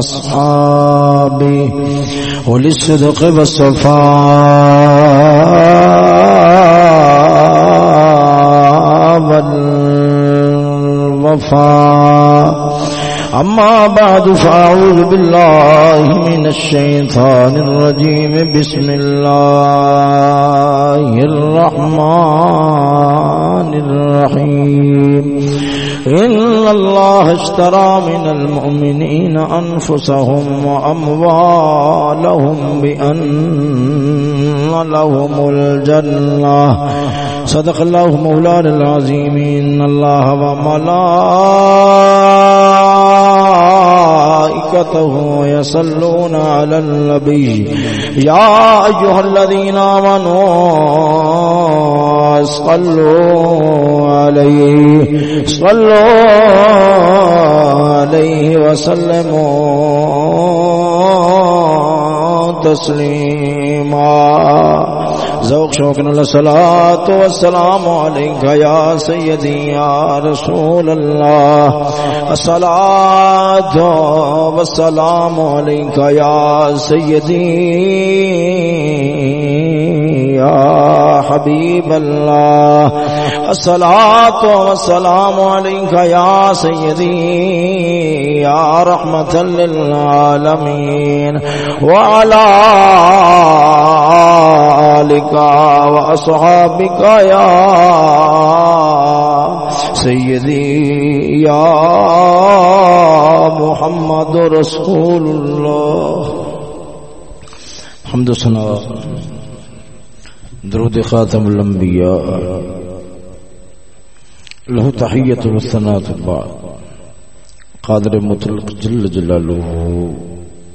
وأصحابه وللصدق والصفاء والوفاء أما بعد فأعوذ بالله من الشيطان الرجيم بسم الله الرحمن الرحيم إن الله اشترى من المؤمنين أنفسهم وأموالهم بأن لهم الجنة. صدق الله مولانا العظيم. إن الله وملائكته يصلون على النبي. يا أيها الذين آمنوا صلوا عليه صلوا عليه وسلموا تسليما. ذوق شوق الصلاة والسلام عليك يا سيدي يا رسول الله. الصلاة والسلام عليك يا سيدي يا حبيب الله. الصلاة والسلام عليك يا سيدي يا رحمة للعالمين. وعلى آلك وأصحابك يا سيدي يا محمد رسول الله حمد و سنا درود خاتم الانبیاء۔ له تحیت و والثناء بعد۔ قادر مطلق جل جلاله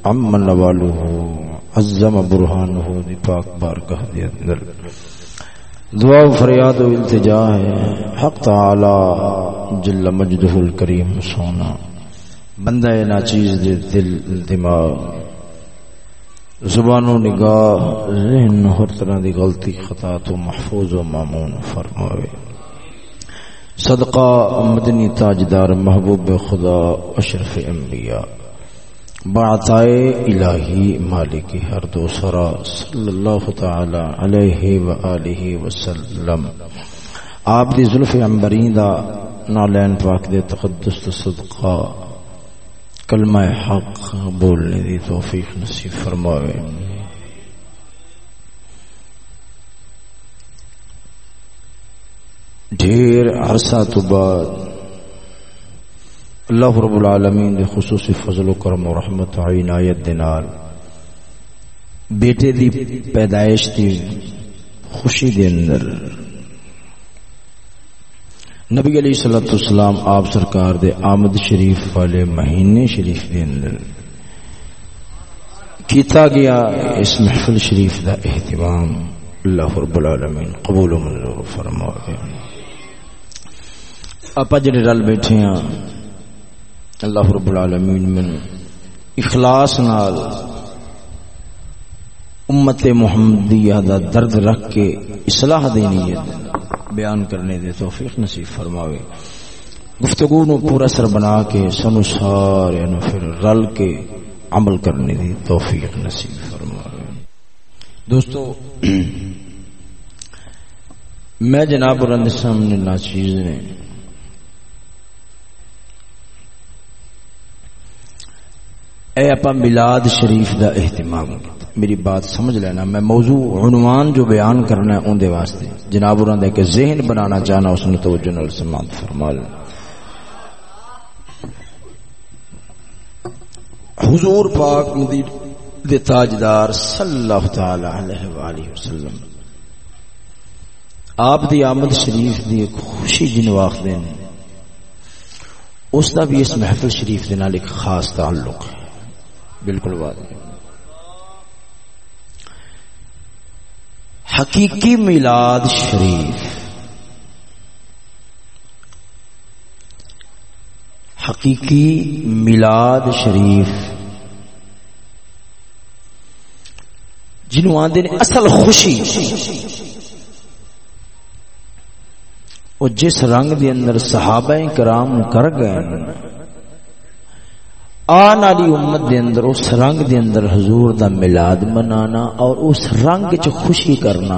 عم نواله عظم برهانه دی پاک بارگاہ دے اندر۔ دعا و فریاد و التجا ہے۔ حق تعالی جل مجدہ الکریم سونا۔ بندہ ناچیز دے دل، دماغ۔ زبان و نگاہ، ذہن ہر طرح دی غلطی، خطا تو محفوظ و معمون فرمائے صدقہ مدنی تاجدار محبوب خدا اشرف انبیاء۔ بعطائے الہی مالک ہر دو سرا صلی اللہ تعالی علیہ وآلہ وسلم۔ آپ دی ظلف عمبرین دا نالین پاک دے تقدس صدقہ، کلمہ حق بولنے دی توفیق نصیب فرمائے ڈھیر عرصہ تو بعد اللہ رب العالمین دے خصوصی فضل و کرم و رحمت عنایت دینال بیٹے دی پیدائش دی خوشی دے اندر نبی علیہ الصلوۃ والسلام آپ سرکار دے آمد شریف والے مہینے شریف دے اندر کیتا گیا اس محفل شریف دا اہتمام اللہ رب العالمین قبول و منظور فرمائے آپ جڑے رل بیٹھے ہیں اللہ رب العالمین من اخلاص نال امت محمدیہ دا درد رکھ کے اصلاح دینی ہے، بیان کرنے دے توفیق نصیب فرماوے۔ گفتگو نو پورا سر بنا کے سنو سارے نو پھر رل کے عمل کرنے دی توفیق نصیب فرماوے۔ دوستو، میں جناب رند سامنے ناچیز نے اے اپا میلاد شریف دا اہتمام، میری بات سمجھ لینا، میں موضوع عنوان جو بیان کرنا ہے ان دے واسطے، جناب انہوں دے کہ ذہن بنانا چاہنا، اس نے توجہ نال سماعت فرما لیں حضور پاک مدیر دے تاجدار صلی اللہ تعالی علیہ وآلہ وسلم، آپ دی آمد شریف دی ایک خوشی جن واقع دین۔ اس دا بھی اس محفل شریف دے نال ایک خاص تعلق ہے۔ بالکل واضح حقیقی میلاد شریف۔ حقیقی میلاد شریف۔ جنوں آدھے اصل خوشی۔ وہ جس رنگ دے اندر صحابہ کرام کر گئے آن والی امت دے اندر، اس رنگ دے اندر حضور دا میلاد منانا اور اس رنگ چ خوشی کرنا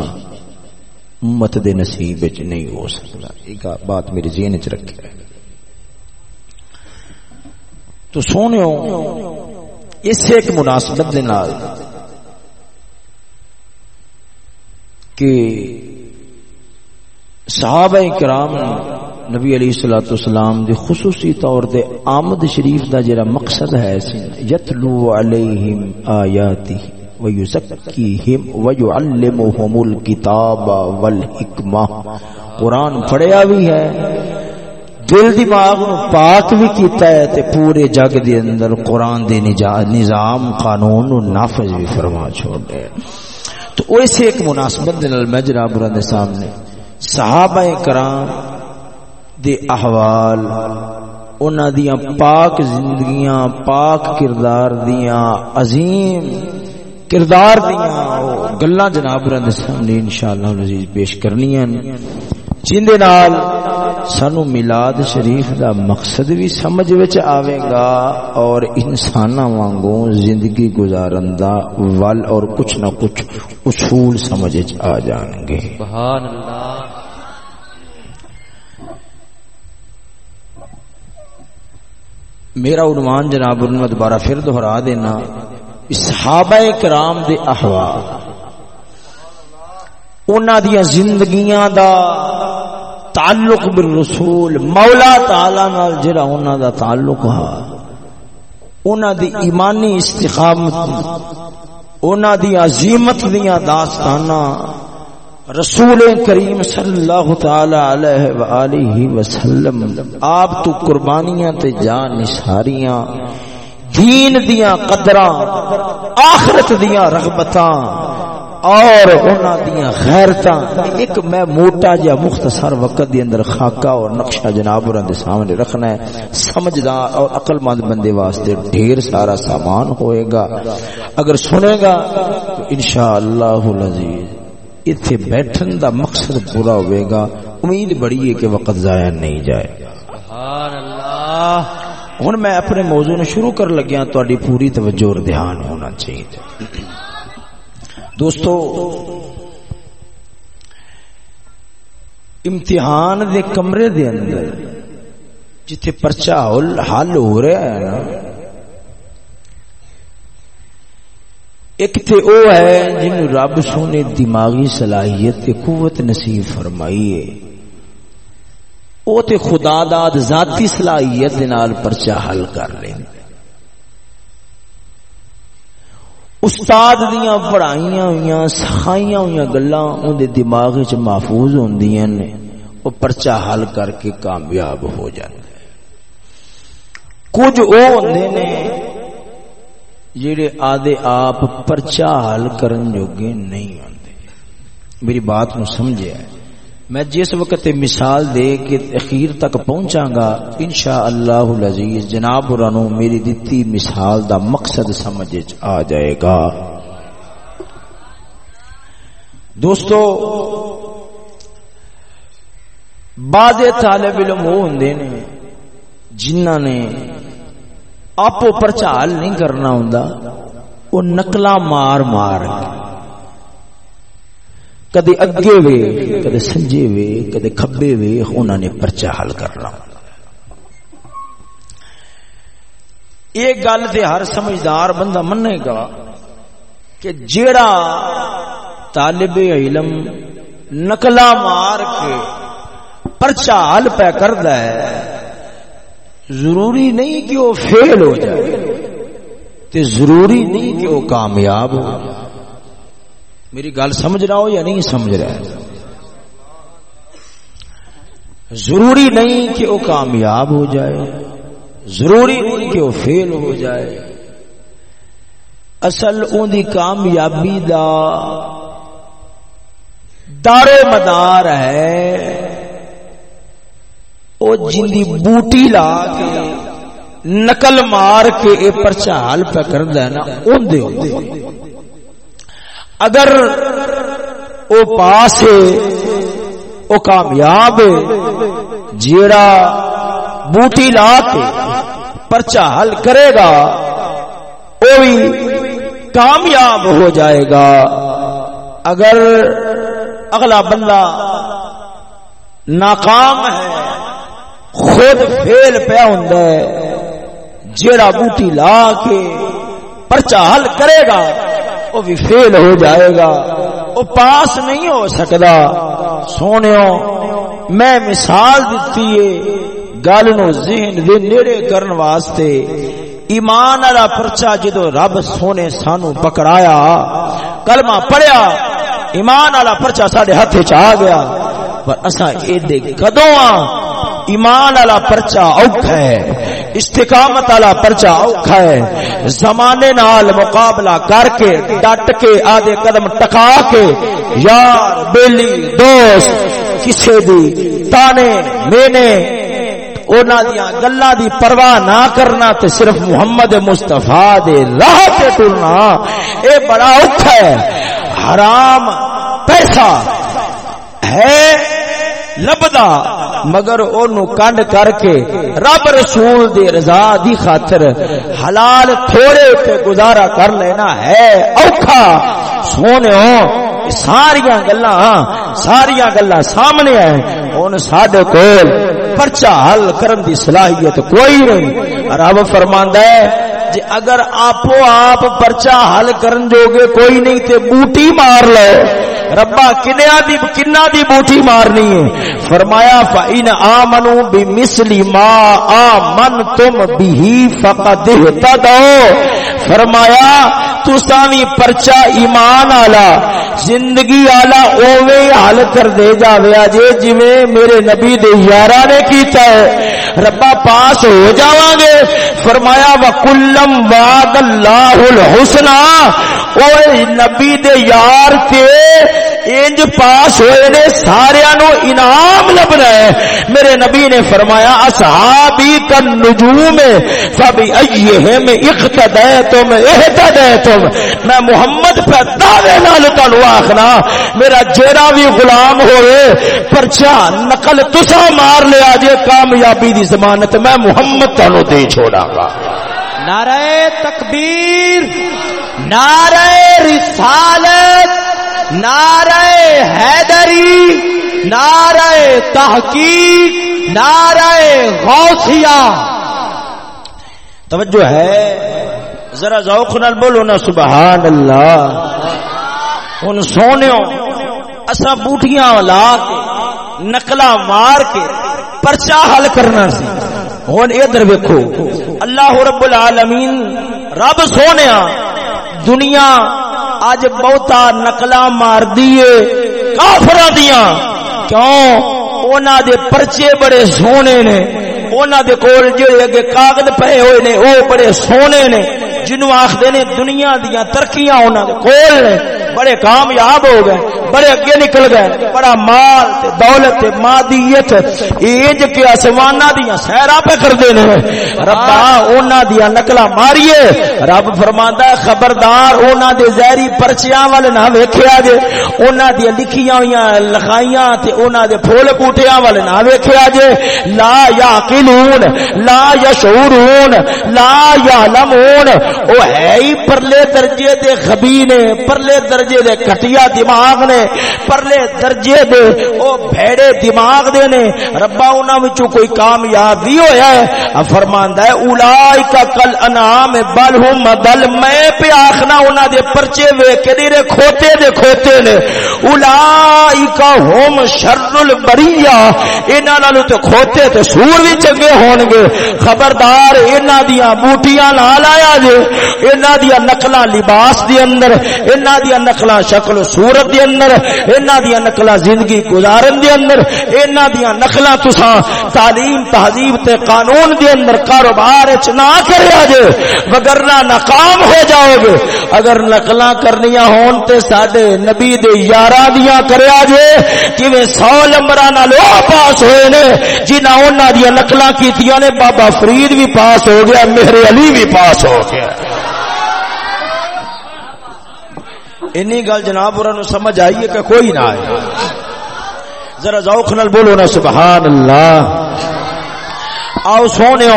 امت دے نصیب وچ نہیں ہو سکتا۔ ایک بات میری ذہن چ رکھے۔ تو سونےو اس ایک مناسبت دے نال کہ صحابہ کرام نبی علیہ الصلوۃ والسلام دے خصوصی طور تے آمد شریف دا جڑا مقصد ہے یتلو علیہم آیاتی ویزکیہم ویعلمہم الکتاب والحکمہ۔ قرآن پڑھیا بھی ہے، دل دماغ نو پاک بھی کیتا ہے تے پورے جگ دے اندر قرآن دے نظام قانون نو نافذ بھی فرما چھوڑے۔ تو ایسے ایک مناسبت دے نال میں جناب دے سامنے، صحابہ کرام دے احوال، انہاں دیاں پاک زندگیاں، پاک کردار دیاں، عظیم کردار دیاں گلاں جناب دے سامنے انشاءاللہ العزیز پیش کرنیاں جندے نال سانو میلاد شریف دا مقصد بھی سمجھ وچ آوے گا اور انسان وانگوں زندگی گزارن دا ول اور کچھ نہ کچھ اصول سمجھ آ جان گے۔ سبحان اللہ۔ میرا عنوان جناب میں دوبارہ پھر دہرا دینا. صحابہ کرام دے احوال. انہاں دیاں زندگیاں دا تعلق بالرسول، مولا تعالی نال جڑا انہاں دا تعلق ہے انہاں دی ایمانی استقامت انہاں دی عظمت دیاں داستاناں رسول کریم صلی اللہ تعالی علیہ وآلہ وسلم، آپ تو قربانیاں تے جان نثاریاں، دین دیاں قدراں، آخرت دیاں رغبتاں، اور انہاں دیاں غیرتاں۔ ایک میں موٹا جا مختصر وقت دی اندر خاکہ اور نقشہ جناب اور دے سامنے رکھنا ہے۔ سمجھدار اور عقل مند بندے واسطے ڈھیر سارا سامان ہوئے گا۔ اگر سنے گا تو انشاءاللہ العزیز۔ اتنے بیٹھن دا مقصد پورا ہوئے گا امید بڑی ہے کہ وقت ضائع نہیں جائے۔ ہوں میں اپنے موضوع نے شروع کر لگیا تاری پوری توجہ اور دھیان ہونا چاہیے۔ دوستو امتحان دے کمرے دے اندر جتھے پرچا حل ہو رہا ہے نا ایک تے او ہے جن رب سونے دماغی صلاحیت تے قوت نصیب فرمائی ہے۔ او تے خدا داد ذاتی صلاحیت دے نال پرچہ حل کر لیں۔ استاد دیاں پڑھائیاں ہویاں سکھائیاں ہویاں گلاں اون دے دماغ وچ محفوظ ہوندیاں نے، او پرچہ حل کر کے کامیاب ہو جاندے۔ کچھ او ہوندے نے جڑے آدھے آپ پرچا حل کرن جوگے نہیں ہوندے میری بات نو سمجھے ہے میں جس وقت مثال دے کے اخیر تک پہنچا گا، انشاءاللہ العزیز، جناب رنو میری دتی مثال دا مقصد سمجھ آ جائے گا۔ دوستو، بعض طالب علم وہ ہوندے نے، جنہاں نے آپ پرچال نہیں کرنا ہوں وہ نقلا مار مار۔ کدے اگے وے کدے سجے وے کدے کھبے وے انہوں نے پرچا حل کرنا۔ یہ گل تے ہر سمجھدار بندہ منے گا کہ جیڑا طالب علم نقلا مار کے پرچا حل پہ کردا ہے ضروری نہیں کہ وہ فیل ہو جائے، تے ضروری نہیں کہ وہ کامیاب ہو میری گل سمجھ رہا ہو یا نہیں سمجھ رہا ہے؟ ضروری نہیں کہ وہ کامیاب ہو جائے، ضروری نہیں کہ وہ فیل ہو جائے۔ اصل ان کی کامیابی دا دارو مدار ہے۔ وہ جن بوٹی لا کے نقل مار کے یہ پرچال پہ کر دینا اندے اگر وہ پاس وہ کامیاب جیڑا بوٹی لا کے پرچا حل کرے گا وہ بھی کامیاب ہو جائے گا۔ اگر اگلا بندہ ناکام ہے خود فیل پیا ہوں جیڑا بوٹی لا کے پرچا حل کرے گا وہ بھی فیل ہو جائے گا۔ وہ پاس نہیں ہو سکتا سونے میں مثال دیتی ہے گل نو ذہن دے نیڑے کرن واسطے۔ ایمان والا پرچا جدو رب سونے سانو پکڑایا، کلمہ پڑھیا، ایمان والا پرچا ساڈے ہاتھ چ آ گیا۔ پر اسا ایڈے کدوں ایمان والا پرچا اوکھا ہے، استقامت والا پرچا اوکھا ہے۔ زمانے نال مقابلہ کر کے، ڈٹ کے، آدھے قدم ٹکا کے، یار، بیلی، دوست، کسے دی تانے، مینے، اونا دیا گلا دی پرواہ نہ کرنا تے صرف محمد مصطفیٰ دے راہ تے ٹرنا اے بڑا اوکھا ہے۔ حرام پیسہ ہے۔ لبدا مگر اونو کنڈ کر کے رب رسول دے رضا دی خاطر حلال تھوڑے تے گزارا کر لینا ہے۔ اوکھا۔ سونے ہو ساریاں گلا ساریاں گلا سامنے ہیں۔ ان ساڈے کول پرچا حل کرن دی صلاحیت کوئی نہیں۔ رب فرماندا ہے جی اگر آپو آپ پرچا حل کرن جوگے، کوئی نہیں تے بوٹی مار لو۔ ربا کنیا دی کنا دی بوٹی مارنی ہے۔ فرمایا، فَإِنْ آمنو بِمِثْلِ ما آمنتم به فقد اهتدوا۔ فرمایا تساوی پرچا ایمان آلا زندگی آلا اوے حل کر دے جاوے جے جویں میرے نبی دے یارا نے کیتا ہے ربا پاس ہو جاواں گے فرمایا وکلم وعد اللہ الحسنہ اوے نبی دے یار تے انج پاس ہوئے نے سارے نو انعام لبنا ہے۔ میرے نبی نے فرمایا، اصحابی کا نجوم فبی ایہم اقتدیتم احتدیتم میں محمد پہ دعوے نال تانوں آکھنا میرا جیڑا بھی غلام ہوئے پرچا نقل تسا مار لیا جے، کامیابی دی ضمانت میں محمد تانوں دے چھوڑا گا۔ نعرہ تکبیر، نعرہ رسالت۔ نعرہ حیدری، نعرہ تحقیق، نعرہ غوثیہ۔ توجہ ہے، ذرا ذوق نال بولو نا سبحان اللہ ہن سونیو اسا بوٹیاں لا کے نقلا مار کے پرچا حل کرنا سی۔ ہن ادھر ویکھو، اللہ رب العالمین رب سونیا دنیا اج بہتا نقلا مار دیے کافر دیا کیوں؟ اونا دے پرچے بڑے سونے نے۔ اونا دے کول جڑے اگے کاغذ پے ہوئے نے او بڑے سونے نے۔ جنوں آخدے نے دنیا دیاں ترقیاں اونا دے کول نے۔ بڑے کامیاب ہو گئے، بڑے اگے نکل گئے۔ بڑا مال تے دولت تے مادیت ایج کے آسماناں دیاں سیرا پہ کردے نے۔ ربا، اونا دیاں نقلا ماریے۔ رب فرماندا ہے، خبردار، اونا دے زہری پرچیاں ول نہ ویکھیا جے۔ اونا دی لکھیاں ہویاں لکھائیاں تے اونا دے پھول بوٹیاں ول نہ ویکھیا جے۔ لا یاقلون، لا یشعرون، لا یعلمون۔ او ہے ہی پرلے درجے دے غبی نے پرلے درجے درجے دے کٹیا دماغ نے، پرلے درجے دے او بھیڑے دماغ دے نے۔ ربا انہاں وچوں کوئی کامیاب بھی ہویا ہے۔ فرماندا ہے، اولائک کل انعام بل ہم بل، میں پہ آخنا انہاں دے پرچے ویکھ کے دیرے کھوتے دے کھوتے نے۔ اولائک ہم شر البریہ۔ انہاں نالوں تے کھوتے تے سور بھی چنگے ہون گے خبردار، انہاں دیاں بوٹیاں نال آیا جے۔ انہاں دیاں نقلاں لباس دے اندر، انہاں دیاں نقلاں شکل صورت دے اندر، انہاں دی نقلا زندگی گزارن دے اندر، انہاں دی نقلا تساں تعلیم، تہذیب تے قانون دے اندر کاروبار وچ نہ کریا جے وگرنہ ناکام ہو جاؤ گے۔ اگر نقلا کرنیاں ہون تے ساڈے نبی دے یاراں دیاں کریا جے کیویں 100 نمبراں نال او پاس ہوئے نے، جنہاں انہاں دی نقلا کیتیاں نے، بابا فرید بھی پاس ہو گیا میرے علی بھی پاس ہو گیا۔ اینی گل جناب اور سمجھ آئی ہے کہ کوئی نہ آئے۔ ذرا ذوق نال بولو نا سبحان اللہ آؤ سونے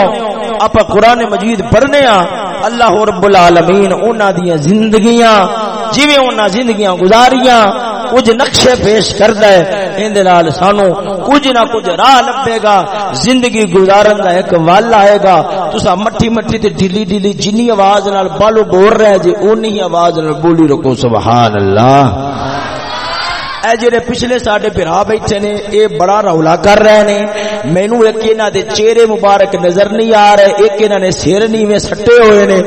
آپ قرآن مجید پڑھنے ہاں۔ اللہ رب العالمین انہاں دیاں زندگیاں، جویں انہاں زندگیاں گزاریاں کچھ نقشے پیش کردا ہے ایندے نال سانو کچھ نہ کچھ راہ لبے گا۔ زندگی گزارن دا ایک ول آئے گا۔ تسا مٹھی مٹھی تے ڈھیلی ڈھیلی جنی آواز نال بالو بول رہے جی اونی آواز نال بولی رکو سبحان اللہ۔ اے جڑے پچھلے ساڈے بھرا بیٹھے نے، اے بڑا رولا کر رہے نے۔ مینوں ایک انہاں دے چہرے مبارک نظر نہیں آ رہے، ایک انہاں نے سر نیویں سٹے ہوئے نے۔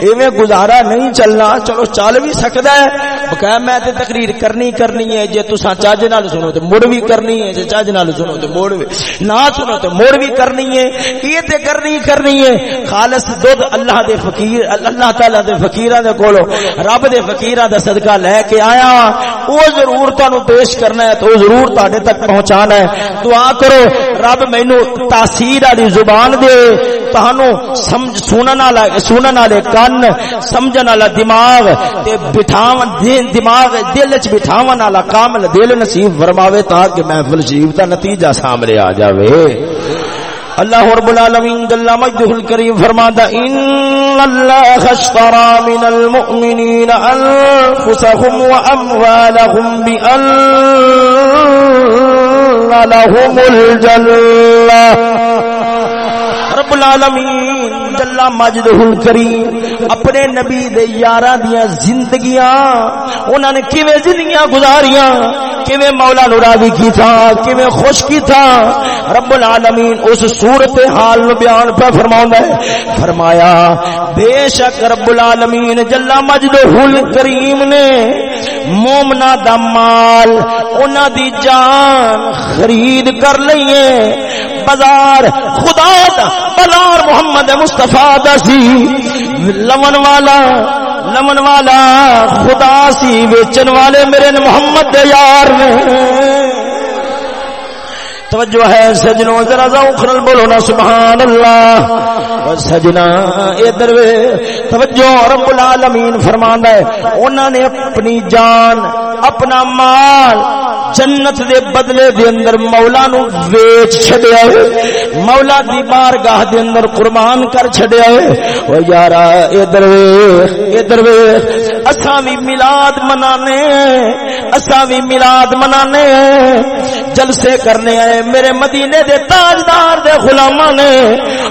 ایویں گزارا نہیں چلنا، چلو چل بھی سکدا ہے۔ بقا میں تے تقریر کرنی کرنی ہے جے تساں چاج نال سنو تے مڑ بھی کرنی ہے جے چاج نال سنو تے مڑ بھی نہ سنو تے مڑ بھی کرنی ہے یہ تے کرنی کرنی ہے خالص دودھ اللہ دے فقیر اللہ تعالی دے فقیراں دے کولو رب دے فقیراں دا صدقہ لے کے آیا او ضرور تانوں پیش کرنا ہے تو ضرور تاڑے تک پہنچانا ہے دعا کرو رب مینو تاثیر والی زبان دے تہانو سمجھ سنن والا سنن والے کان سمجھن والا دماغ تے بٹھاون دماغ دل وچ بٹھاون والا کامل دل نصیب فرماوے تاکہ محفل شریف دا نتیجہ سامنے آ جاوے۔ اللہ رب العالمین جل مجدہ الکریم فرماتا ان اللہ اشترى من المؤمنین انفسهم واموالهم بان لهم الجنہ. العالمین جل مجدہ الکریم، اپنے نبی دے یاراں دیاں زندگیاں، انہاں نے کیویں زندگیاں گزاریاں؟ کیویں مولا نو راضی کی تھا کیویں خوش کی تھا رب العالمین اس صورت حال نو بیان پہ فرماوندا ہے، فرمایا، بے شک رب العالمین جل مجدہ الکریم نے مومنا دا مال، انہاں دی جان خرید کر لئیے بازار، خدا دا بازار محمد مصطفیٰ دا سی۔ لمن والا لمن والا، خدا سی ویچن والے میرے محمد دے یار نے۔ توجہ ہے سجنوں، ذرا ذوق نال بولو نا، سبحان اللہ۔ اور سجنا ادھر وے توجہ رب العالمین فرماندا ہے، انہاں نے اپنی جان، اپنا مال جنت دے بدلے دے اندر مولا نو ویچ چھڈیا ہے۔ مولا دی بارگاہ دے اندر قربان کر چھڈیا ہے۔ او یارا، ادھر وے ادھر وے اساں وی میلاد منانے اساں وی میلاد منانے جلسے کرنے آئے۔ میرے مدینے دے تاجدار دے غلاماں نے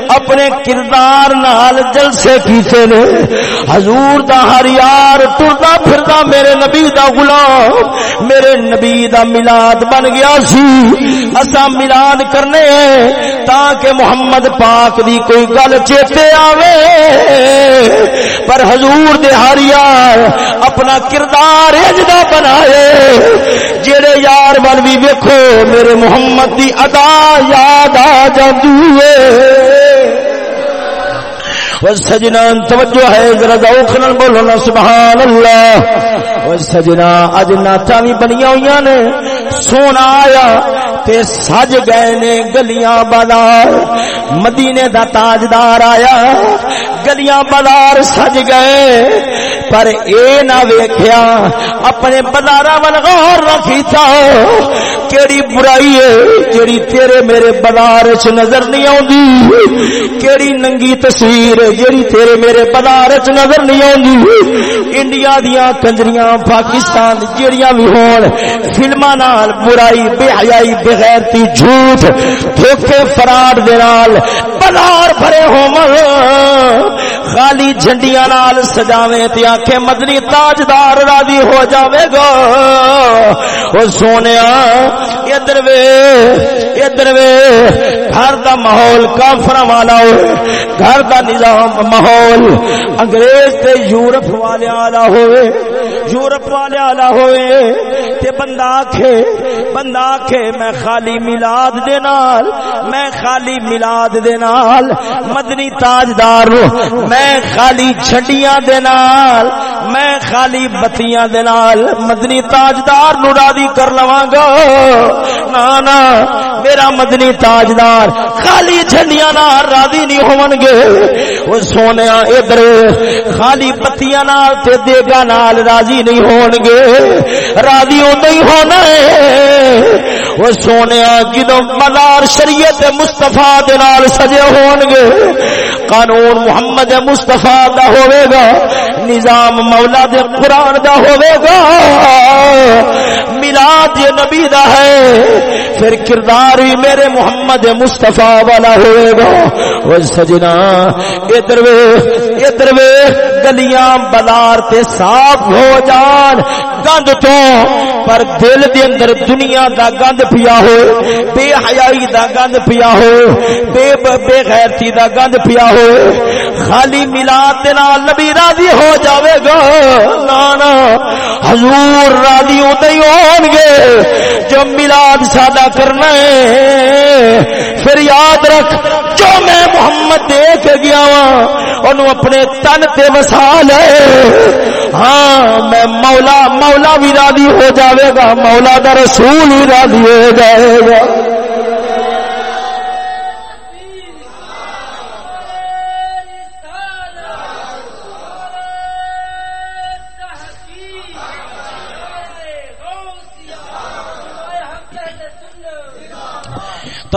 اپنے کردار نال جلسے کیتے نے۔ حضور دا ہر یار ٹردا پھردا میرے نبی دا غلام، میرے نبی دا میلاد بن گیا سی۔ اسا میلاد کرنے تاکہ محمد پاک دی کوئی گل چیتے آوے۔ پر حضور دے ہر یار اپنا کردار اجدا بنائے۔ جڑے یار بن بھی ویکھو، میرے محمد دی ادا یاد آ جاندی ہے۔ سجنا توجہ ہے، ذرا ذوق نال بولو نا سبحان اللہ او سجنا اج ناچا بھی بنیا ہوئی نے۔ سونا آیا تے سج گئے نے گلیاں بازار۔ مدینے دا تاجدار آیا، گلیاں بازار سج گئے۔ پر اے نہ ویکھیا، اپنے بازار ول غور نہ کیتا۔ کیڑی برائی ہے جیڑی تیرے میرے بازار چ نظر نہیں آندی کیڑی ننگی تصویر ہے جیڑی تیرے میرے بازار چ نظر نہیں آندی انڈیا دیاں کنجریاں، پاکستان جیڑیاں بھی ہون، فلماں نال برائی، بے حیائی، بے غیرتی، جھوٹ، دھوکے، فراڈ دے نال بازار بھرے ہومن خالی جھنڈیاں نال سجاویں تے آکھے مدنی تاجدار راضی ہو جاوے گا۔ او سونیا ادھر وے ادھر وے۔ گھر دا ماحول کافر والا ہوئے۔ گھر دا نظام ماحول انگریز تے یورپ والے والا ہوئے۔ یورپ والے والا ہوئے۔ تے بندہ آکھے بندہ آکھے، میں خالی میلاد دے نال، میں خالی میلاد دے نال، مدنی تاجدار میں خالی چھڈیاں دے نال، میں خالی بتیاں دے نال، مدنی تاجدار نو راضی کر لواں گا۔ نا نا، میرا مدنی تاجدار خالی جھنڈیاں نال راضی نہیں ہون گے۔ او سونیا ادھر، خالی بتیاں نال تے دیگا نال راضی نہیں ہون گے۔ راضی او نہیں ہونا ہے۔ وہ سونے جدو مزار شریعت مستفا سجے ہون گے قانون محمد مستفا دا ہوئے گا، نظام مولا دے قرآن دا ہوئے گا۔ ملاد یہ نبی دا ہے۔ پھر کردار بھی میرے محمد مستفا والا ہوئے گا۔ وہ سجنا، ادھر ادھر گلیاں بلار تے صاف ہو جان۔ گند تو، پر دل دے اندر دنیا دا گند پیا ہو، بے حیائی دا گند پیا ہو، بے بے غیرتی دا گند پیا ہو۔ خالی ملاد دے نال نبی راضی ہو جاوے گا۔ نا نا، حضور راضی ہوتے ہی ہون گے۔ جو ملاد سادہ کرنا ہے، پھر یاد رکھ، جو میں محمد دے کے گیا ہاں، ہوں اپنے تن تے وسا لے ہاں میں مولا مولا بھی راضی ہو جاوے گا، مولا دا رسول بھی راضی ہو جائے گا۔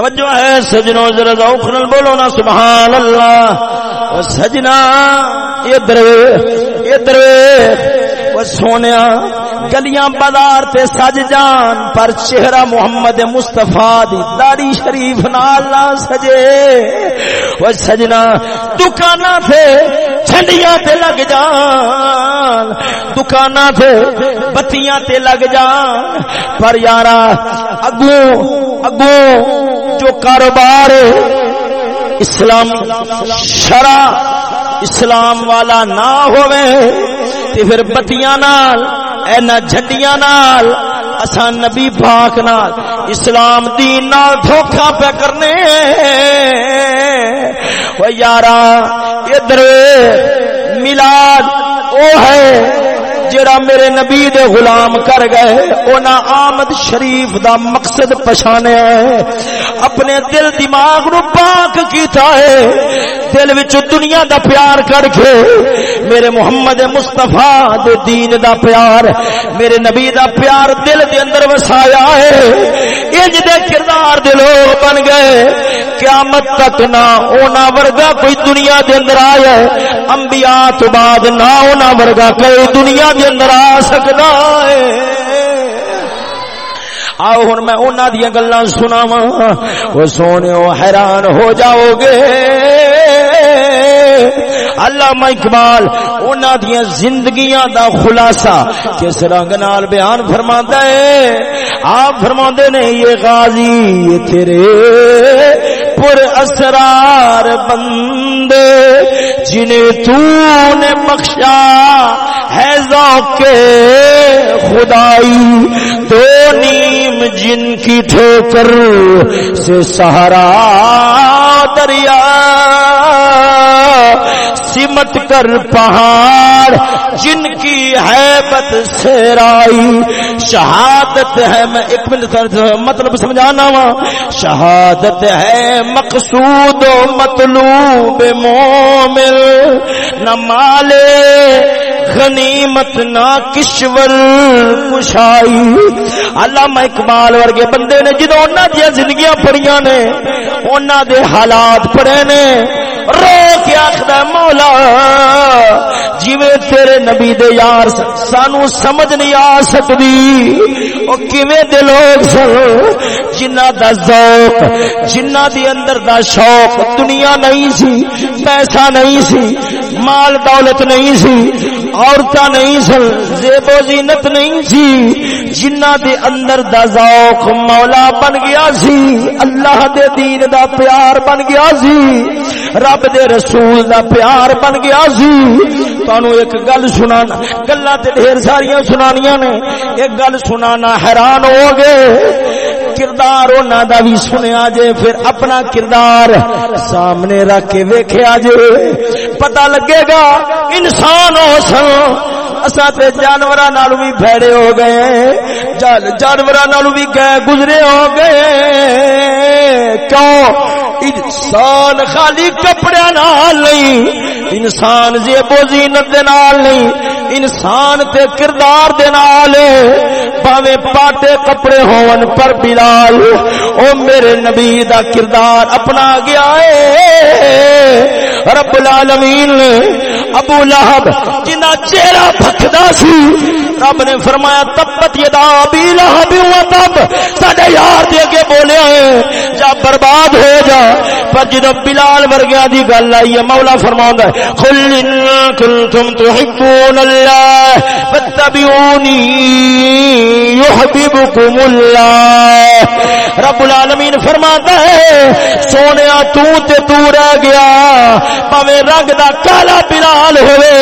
توجہ ہے سجنوں ذرا ذوق بولو نا سبحان اللہ۔ سجنا ادھر ادھر وہ سونیا گلیاں بازار تے سج جان پر چہرہ محمد مصطفی دی داڑھی شریف نال نہ سجے وہ سجنا دکاناں تے چھنڈیاں تے لگ جان دکاناں تے بتیاں تے لگ جان پر یارا اگوں اگوں جو کاروبار اسلام شرع اسلام والا نہ ہوئے تے پھر بتیاں نال اینا جھنڈیاں نال اسا نبی پاک نال اسلام دین نال دھوکا پہ کرنے۔ وہ یارا، ادھر میلاد، او ہے۔ جڑا میرے نبی دے غلام کر گئے، اونا آمد شریف دا مقصد پچھانے اپنے دل دماغ نو پاک کیتا ہے، دل وچ دنیا دا پیار کر کے میرے محمد مصطفیٰ دے دین دا پیار، میرے نبی دا پیار دل دے اندر وسایا ہے۔ انج دے کردار دے لوگ بن گئے۔ قیامت تک نہ اونا ورگا کوئی دنیا دے اندر آیا ہے۔ انبیاء تو بعد نہ اونا ورگا کوئی دنیا دے اندر آ سکتا ہے۔ آؤ ہوں میں انہوں دیا گلا سنا وہ سونے حیران ہو جاؤ گے اللہ اقبال انہوں دیا زندگیاں دا خلاصہ کس رنگ نال بیان فرما ہے؟ آپ فرما نے، یہ غازی، یہ تیرے پر اسرار بندے جنہیں تو نے بخشا ہے ذوق خدائی، دو نیم جن کی ٹھوکر سے سہارا دریا سمٹ کر پہاڑ، جن کی حیبت سیرائی شہادت ہے، میں ایک منٹ مطلب سمجھانا وا۔ شہادت ہے، مقصود و مطلوب مومل نہ مالے غنیمت، نہ کشور کشائی۔ علامہ اقبال ورگے بندے نے جدو انہاں دی زندگیاں پڑھیاں نے، انہاں دے حالات پڑھے نے۔ رو کے آخر مولا جی تیرے نبی دے یار سانو سمجھ نہیں آ سکتی وہ کیویں دے لوگ سن جنہ دا ذوق جنہ دی اندر دا شوق دنیا نہیں سی، پیسہ نہیں سی مال دولت نہیں سی عورتیں نہیں سن، زیب و زینت نہیں سی۔ جنہ دے اندر دا ذوق مولا بن گیا سی، اللہ دے دین دا پیار بن گیا سی، رب دے رسول دا پیار بن گیا سی۔ تانوں ایک گل سنانا، گلاں تے ڈھیر ساریاں سنانیاں نے، ایک گل سنانا حیران ہو گئے۔ کردار انہوں دا بھی سنیا جے، پھر اپنا کردار سامنے رکھ کے ویکھیا جے۔ پتہ لگے گا، انسان ہو سن۔ اسا تے جانوراں نال بھی بھڑے ہو گئے جانوراں نال بھی گئے، گزرے ہو گئے کیوں؟ انسان خالی کپڑے نال نہیں، انسان زیب و زینت دے نال نہیں، انسان تے کردار دے نال بھاوے پاٹے کپڑے ہون پر بلال او میرے نبی دا کردار اپنا گیا ہے۔ رب العالمین نے ابو لہب جنا چہرہ بھکدا سی، رب نے فرمایا تبت یدا ابی لہب و تب ساڈے یار دے اگے بولیا ہے جا برباد ہو جا۔ پر جدو بلال ورگیا دی گل آئی ہے، مولا فرماوندا ہے، قل ان کنتم تحبون اللہ، فاتبعونی یحببکم اللہ۔ رب العالمین فرماتا ہے، سونیا تو تے تو رہ گیا۔ پاوے رنگ دا کالا بلال ہوئے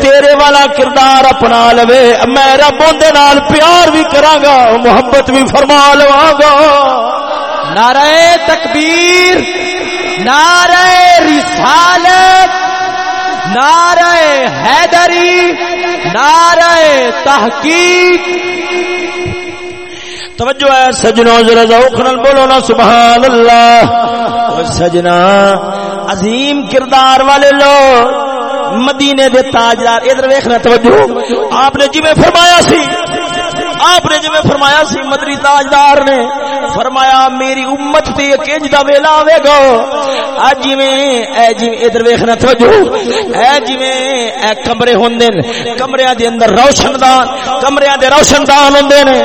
تیرے والا کردار اپنا لوے۔ میں رب اندے نال پیار بھی کراں گا محبت بھی فرما لواں گا نعرہ تکبیر نعرہ رسالت نعرہ حیدری نعرہ تحقیق۔ توجہ ہے سجنوں ذرا ذوق نال بولو نا سبحان اللہ۔ سجنا عظیم کردار والے لوگ مدینے دے تاجدار ادھر ویکھنا توجہ، آپ نے جی جویں فرمایا سی آپ نے جویں فرمایا سی، مدری تاجدار نے۔ فرمایا، میری امت تے کنج دا ویلا آوے گا۔ اج جویں، اے جویں ادھر ویکھنا توجہ۔ اے جویں، اے کمرے ہوندے نے۔ کمریاں دے اندر روشن دان کمریاں دے روشن دان ہوندے نے۔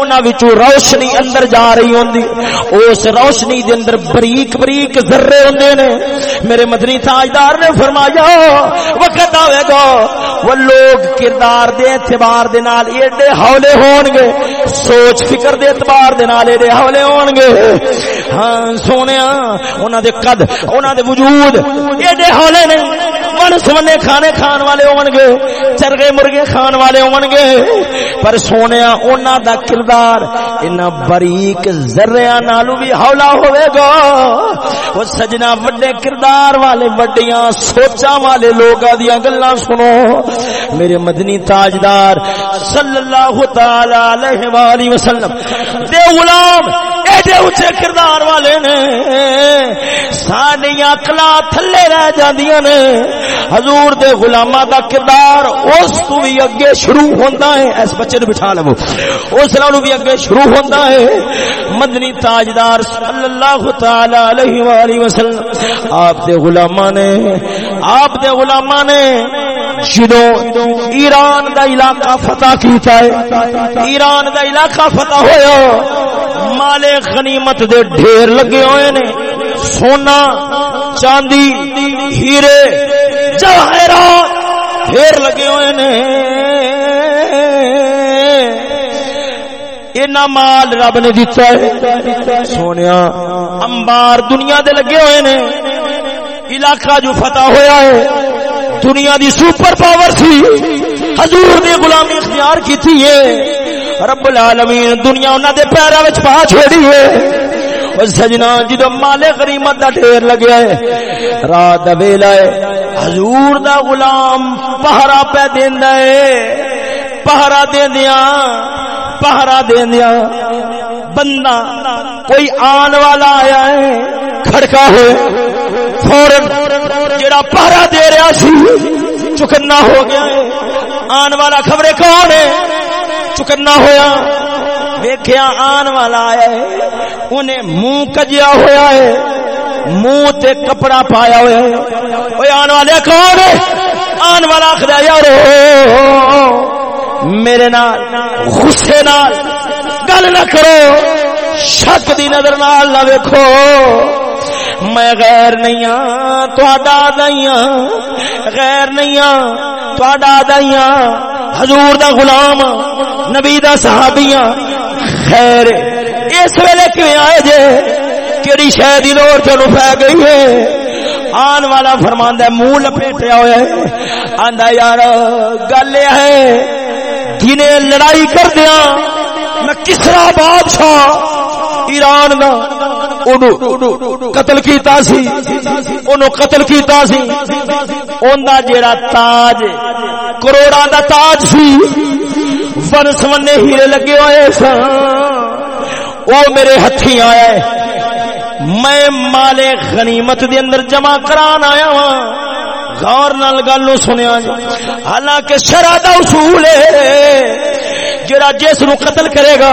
انہاں وچوں روشنی اندر جا رہی ہوندی۔ اس روشنی دے اندر بریک بریک ذرے ہوندے نے۔ میرے مدنی تاجدار نے فرمایا، وقت آوے گا۔ وہ لوگ کردار دے اعتبار دے نال ایڈے ہولے ہو ہون گے سوچ فکر دے اعتبار دے نال دے حوالے ہون گے ہاں سونیا، انہاں دے قد، انہاں دے وجود اے دے حوالے نے۔ من سمنے کھانے کھان والے ہون گے چرگے مرغے کھان والے ہون گے پر سونیا انہاں دا کردار، انہاں باریک ذریاں نالو بھی ہولا ہوے گا۔ وہ سجنا وڈے کردار والے، وڈیاں سوچاں والے لوگاں دیاں گلاں سنو۔ میرے مدنی تاجدار صلی اللہ تعالی علیہ والہ وسلم، دے غلام ایڈے اونچے کردار والے نے۔ ساڈیاں اکلا تھلے رہ جاندیاں نے۔ حضور دے غلاماں دا کردار اس تو بھی اگے شروع ہوندا ہے۔ اس بچے نو بٹھا لو۔ اس نالوں بھی اگے شروع ہوندا ہے۔ مدنی تاجدار صلی اللہ تعالی علیہ والہ وسلم، آپ دے غلاماں نے، آپ دے غلاماں نے جدو ایران دا علاقہ فتح کیتا ہے۔ ایران دا علاقہ فتح ہویا۔ مالے غنیمت دے ڈھیر لگے ہوئے نے۔ سونا، چاندی، ہیرے، جواہرات ڈھیر لگے ہوئے نے۔ اینا مال رب نے دیتا ہے۔ سونیا، انبار دنیا دے لگے ہوئے نے۔ علاقہ جو فتح ہویا ہے، دنیا دی سپر پاور سی۔ حضور نے غلامی اختیار کی تھی ہے۔ رب العالمین، دنیا انہاں دے پیراں وچ پا چھوڑی ہے۔ او سجنا جدو مال غنیمت دا ڈھیر لگیا ہے۔ رات ویلا ہے۔ حضور دا غلام پہرا پہ دیندا ہے۔ پہرا دیندیاں پہرا دیندیاں بندہ کوئی آن والا آیا ہے، کھڑکا ہو فورن جڑا پہرا دے رہا سی، چکنا ہو گیا ہے۔ آن والا خبریں کون ہے چکنا ہویا۔ ویکھیا آن والا آیا ہے۔ انہیں منہ کجیا ہویا ہے۔ منہ تے کپڑا پایا ہوا ہے۔ اوے آن والے کون آن والا آخر یارو۔ میرے نال، غصے نال گل نہ کرو۔ شک دی نظر نال نہ ویکھو۔ میں غیر نہیں ہاں تہاڈا نہیں ہاں۔ غیر نہیں ہاں تہاڈا نہیں ہاں۔ حضور دا غلام، نبی دا صحابیاں، خیر، اس ویلے کیوں آئے جے؟ کیڑی شے دی لوڑ چلو پی گئی ہے؟ آن والا فرماندا ہے، منہ لپیٹیا ہوا ہے آندا یار، گل یہ ہے، جنہیں لڑائی کر دیا میں کسرا بادشاہ؟ ایران دا قتل کیتا سی اونوں قتل کیتا سی۔ اوندا جیڑا تاج کروڑا دا تاج سی۔ ون سمنے ہیرے لگے ہوئے سن۔ او میرے ہتھی آیا ہے۔ میں مال غنیمت دے اندر جمع کران آیا ہاں۔ غور نال گل نو سنیا جی۔ حالانکہ شرع دا اصول ہے۔ جڑا جس نو قتل کرے گا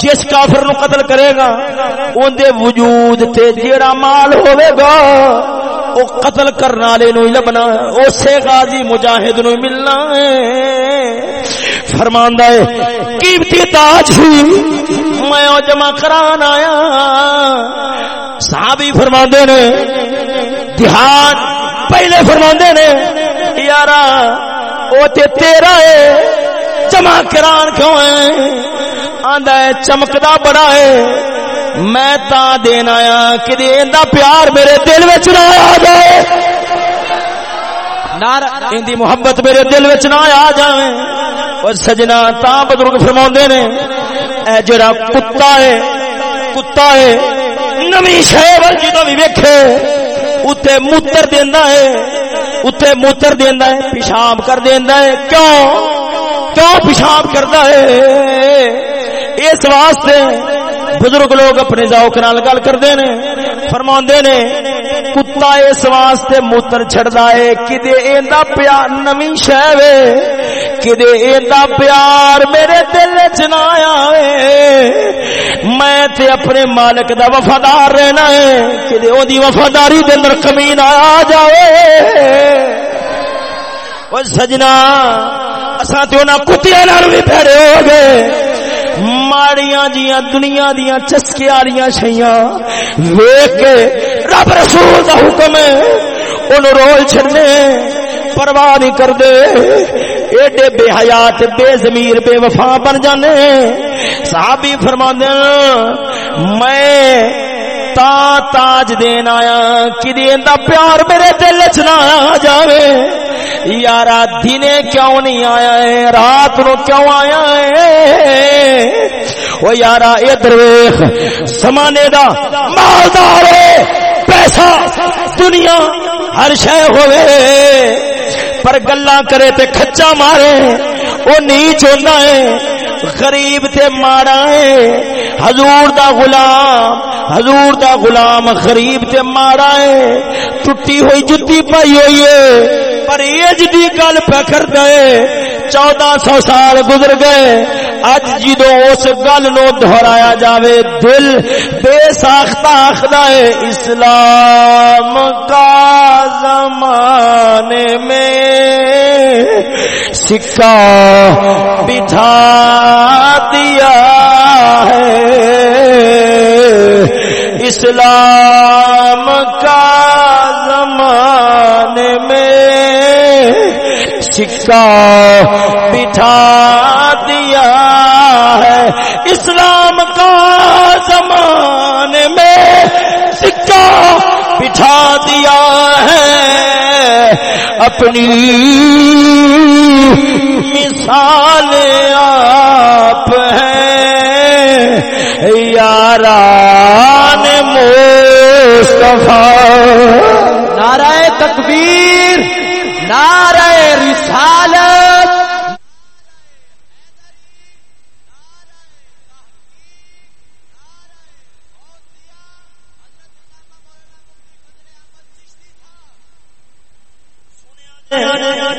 جس کافر نو قتل کرے گا، اون دے وجود تے جیڑا مال ہوے گا، او قتل کرنے والے نو ہی لبنا اسے غازی مجاہد نو ملنا ہے۔ فرماندا ہے، قیمتی تاج ہی، میں او جمع کران آیا۔ صحابی فرماندے نے دیہات پہلے فرماندے نے، یارا، او تے تیرا ہے، جمع کران کیوں ہے؟ آندا ہے، چمکدا بڑا ہے۔ میں تا دین آیا کہ دا پیار میرے دل وچ نہ آ جائے۔ نار اندی محبت میرے دل وچ نہ آ جائے۔ اور سجنا تا بزرگ فرماوندے نے، اے جڑا کتا ہے کتا ہے، نمی شے ول جدوں بھی ویکھے۔ اوتے موتر دیندا ہے اوتے موتر دیندا ہے، پیشاب کر دیندا ہے۔ کیوں؟ کیوں پیشاب کردا ہے؟ اس واسطے بزرگ لوگ اپنے ذوق نال گل کرتے ہیں فرما نے، کتا اس واسطے موتر چڑھتا ہے، کدے ایندا پیار نمی شہ کدے ایندا پیار میرے دل چ نہ آیا میں تے اپنے مالک دا وفادار رہنا ہے، کدے او وفاداری دے اندر کمی نہ آ جاوے۔ او سجنا، اساں تے انہاں کتیاں نال بھی پیڑے ہو گئے۔ ماڑیاں جیاں، دنیا دیاں چسکے شیاں۔ ویک کے رب رسول دا حکم ہے، ان رول چھڑنے پرواہ نہیں کر دے ایڈے بے حیات بے ضمیر بے وفا بن جانے۔ صحابی فرما میں تا تاج دین آیا کہ دین دا پیار میرے دل چ نہ آ جاوے؟ یارا دنے کیوں نہیں آیا ہے؟ رات نو کیوں آیا ہے؟ وہ یارا اے درویخ زمانے دا مالدار پیسہ، دنیا، ہر شے ہوئے پر گلا کرے تے کھچا مارے، وہ نیچ ہوتا ہے۔ غریب تے ماڑا ہے۔ حضور دا غلام، حضور دا غلام غریب تے ماڑا ہے۔ ٹوٹی ہوئی جتی پائی ہوئی ہے۔ پر ایج دی گل پہ کرتا ہے۔ چودہ سو سال گزر گئے۔ اج جدو اس گل نو دہرایا جاوے، دل بے ساختہ آخدا ہے، اسلام کا زمانے میں سکہ بٹھا دیا ہے۔ اسلام کا زمانے میں سکہ بٹھا دیا ہے۔ اسلام کا زمانے میں سکہ بٹھا دیا ہے۔ اپنی مثال آپ ہیں۔ یاران مصطفیٰ۔ نعرہ تکبیر نعرہ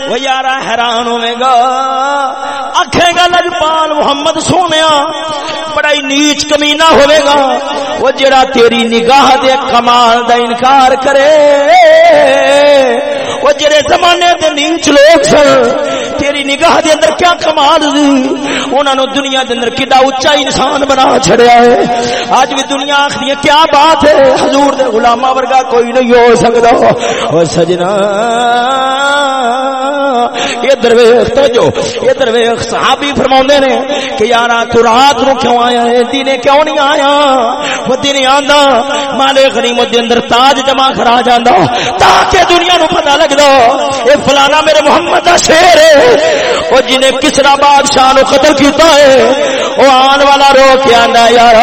وہ یار حیران ہوے گا آخے گا لجپال محمد سونے بڑا ہی نیچ کمینا ہوے گا وہ جڑا تیری نگاہ دے کمال دا انکار کرے وہ جڑے زمانے دے نیچ لوگ سن تیری نگاہ دے اندر کیا کمال دی انہاں نو دنیا دے اندر کڈا اونچا انسان بنا چھڑیا ہے اج بھی دنیا آکھدی کیا بات ہے حضور دے غلاماں ورگا کوئی نہیں ہو سکدا او سجنا ادھر ویخ توجہ ادھر ویخ صحابی فرماوندے نے کہ یارا تو رات نو کیوں آیا ہے؟ دینے کیوں نہیں آیا؟ وہ دینے آندا مال غنیمت دے اندر تاج جمع کرا جاندا، تاکہ دنیا نو پتہ لگدا اے فلانا میرے محمد دا شیر ہے۔ او جنے کسرا بادشاہ نو قتل کیتا ہے او آن والا رو کے آنا یار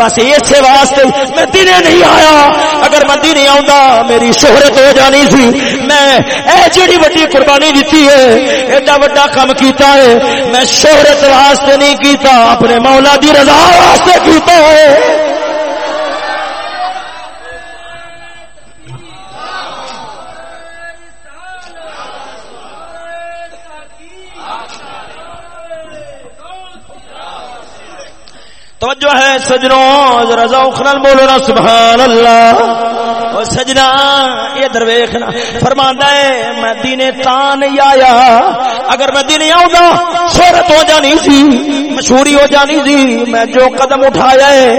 بس اس واسطے میں دنے نہیں آیا۔ اگر میں دینے آؤں میری شہرت ہو جانی سی۔ میں اے جڑی وڈی قربانی دیتی ہے، ایڈا وڈا کام کیتا ہے، میں شہرت واسطے نہیں کیتا، اپنے مولا دی رضا واسطے کیتا ہے۔ توجہ ہے سجنوں ذرا ذوق نال بولو نا سبحان اللہ او سجنا یہ درویشنا فرماندا ہے میں دینے تا نہیں آیا۔ اگر میں دینے آوندا شہرت ہو جانی سی، مشہوری ہو جانی سی۔ میں جو قدم اٹھایا ہے،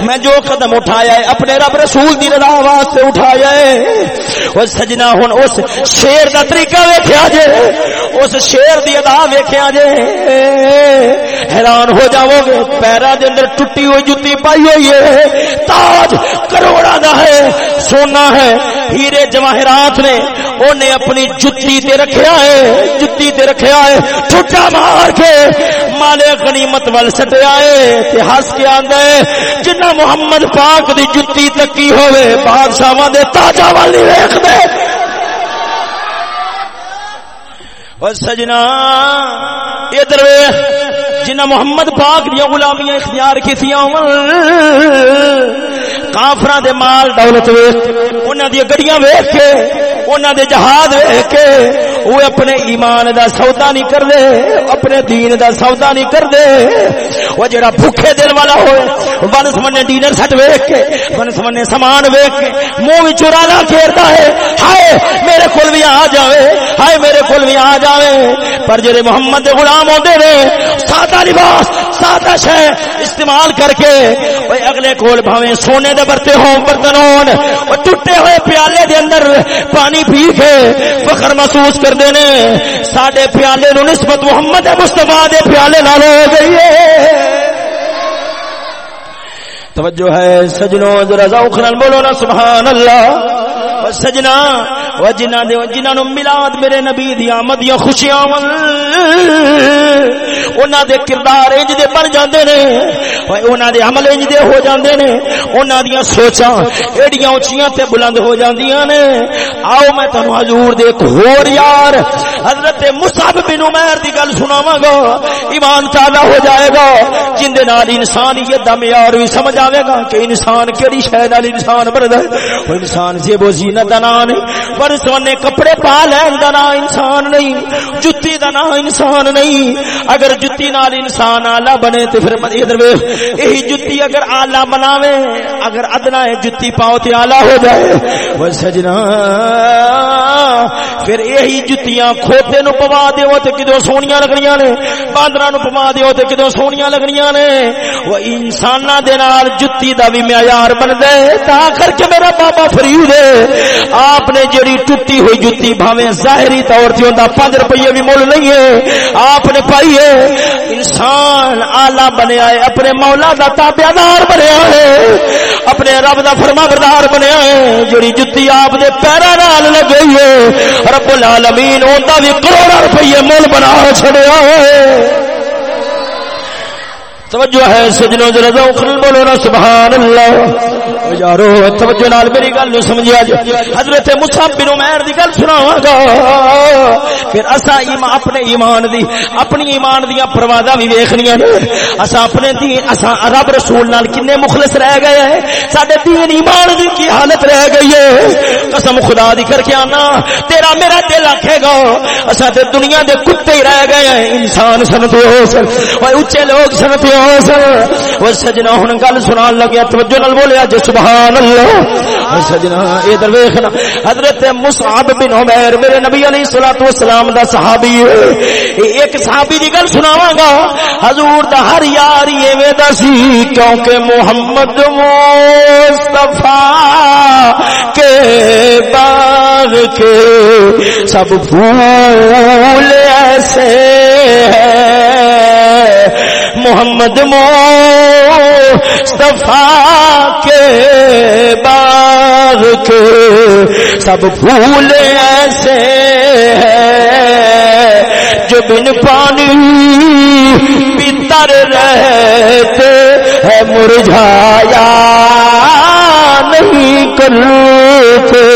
میں جو قدم اٹھایا ہے، اپنے رب رسول دی رضا واسطے اٹھایا ہے۔ او سجنا ہن اس شیر دا طریقہ ویکھیا جے۔ اس شیر دی ادا ویکھیا جے، حیران ہو جاؤ گے پیرا دے اندر ٹوٹی ہوئی جتی پائی ہوئی ہے، تاج کروڑا دا ہے، سونا ہے، ہیرے جواہرات نے انہیں اپنی جتی تے رکھیا ہے، جتی تے رکھیا ہے چھٹا مار کے مالے غنیمت ول سٹیا ہے، تے ہس کے آندا ہے، جنہ محمد پاک دی جتی تکی ہوے بادشاہاں دے تاجا ول نہیں ویکھدے۔ اور سجنا، ادھر جنہ محمد پاک دیا غلامیاں اختیار کی تھی کافران دے مال دولت ویخ انہوں دیا گڑیاں ویخ کے انہوں دے جہاد ویخ کے وہ اپنے ایمان دا سودا نہیں کر دے اپنے دین دا سودا نہیں کر دے وہ جڑا بھوکے دل والا ہوئے ون سمنے ڈینر سٹ ویخ کے ون سمنے سامان ویخ کے، منہ بھی چرانا کھیرتا ہے۔ ہائے، میرے کول بھی آ جاوے، ہائے، میرے کول بھی آ جاوے۔ پر جڑے محمد دے غلام ہوندے نے سادہ لباس، سادہ شے استعمال کر کے، اوے اگلے کول بھاویں سونے دے برتے ہوں برتن ہون۔ ٹوٹے ہوئے پیالے دے اندر پانی پی کے فخر محسوس کر دے نے، ساڈے پیالے نو نسبت محمد مستفا دے پیالے نال ہو گئی ہے. توجہ ہے سجنوں، ذرا ذوق نال بولو نا، سبحان اللہ۔ سجنا و جنہ دے جنہ نو میلاد میرے نبی دی آمد یا خوشیاں ون انہاں دے کردار انج دے بن جاندے نے۔ انہاں دے عمل انج دے ہو جاندے نے۔ انہاں دی سوچاں ایڑیاں اونچیاں تے بلند ہو جاندیاں نے۔ آؤ میں تانوں حضور دے ایک ہور یار، حضرت مصعب بن عمر دی گل سناواں گا۔ ایمان تعالی ہو جائے گا۔ جن دے نال انسانیت دا معیار بھی سمجھ آوے گا کہ انسان کیڑی شے نال انسان بندا ہے؟ او انسان زیب و زینت دا نام نہیں پر سونے کپڑے پا لین دا نام انسان نہیں، جتی دا نام انسان نہیں۔ اگر جتی نال انسان آلہ بنے تو پھر ادھر یہی جتی اگر آلہ بناوے، اگر ادنا ہے جتی پاؤ تے آلہ ہو جائے۔ وہ سجنا پھر یہی جتیاں کھوتے نو پوا دیو تے کدو سونیاں لگنیاں نے؟ باندراں نو پوا دیو تے کدو سونیاں لگنیاں نے؟ وہ انساناں دے نال جتی دا وی معیار بن دے تا کر کے میرا بابا فرید ہے۔ آپ نے جڑی ٹوٹی ہوئی جتی بھاویں ظاہری طور تے ہوندا 5 روپے بھی مول نہیں ہے۔ آپ نے پائی ہے۔ انسان آلہ بنیا ہے، اپنے مولا دا تابعدار بنیا ہے۔ اپنے رب دا فرما بردار بنیا ہے۔ جڑی جتی آپ دے پیراں نال لگ گئی ہے۔ رب العالمین، اوندا بھی کروڑا روپے مول بنا چھڑیا ہے توجہ ہے سجنوں ذرا ذوق بولو نا سبحان اللہ۔ یارو توجہ نال میری گل نو سمجھیا جی حضرت مصعب بن عمر دی گل سناواں گا پھر اسا ایمان اپنے ایمان دی اپنی ایمان دیاں پروازاں وی ویکھنیاں نے اسا اپنے دین اسا رب رسول نال کنے مخلص رہ گئے ہیں ساڈے دین ایمان دی کی حالت رہ گئی ہے قسم خدا دی کر کے آنا تیرا میرا دل آکھے گا اسا تے دنیا دے کتے ہی رہ گئے ہیں انسان سن تو ہو سن اوے اونچے لوگ سن تو ہو سن وہ سجنا ہوں گل سنا لگیا توجہ نال بولیا جو سبحان اللہ۔ سجنا اے درویخنا حضرت مصعب بن عمیر میرے نبی علیہ الصلوۃ والسلام دا صحابی ہے۔ ایک صحابی دی گل سناواں گا۔ حضور دا ہر یار ایویں دا سی کیونکہ محمد مصطفی کے باغ کے سب پھول ایسے محمد مصطفیٰ کے باغ کے سب پھول ایسے جو بن پانی پتر رہتے ہے مرجھایا نہیں کرتے۔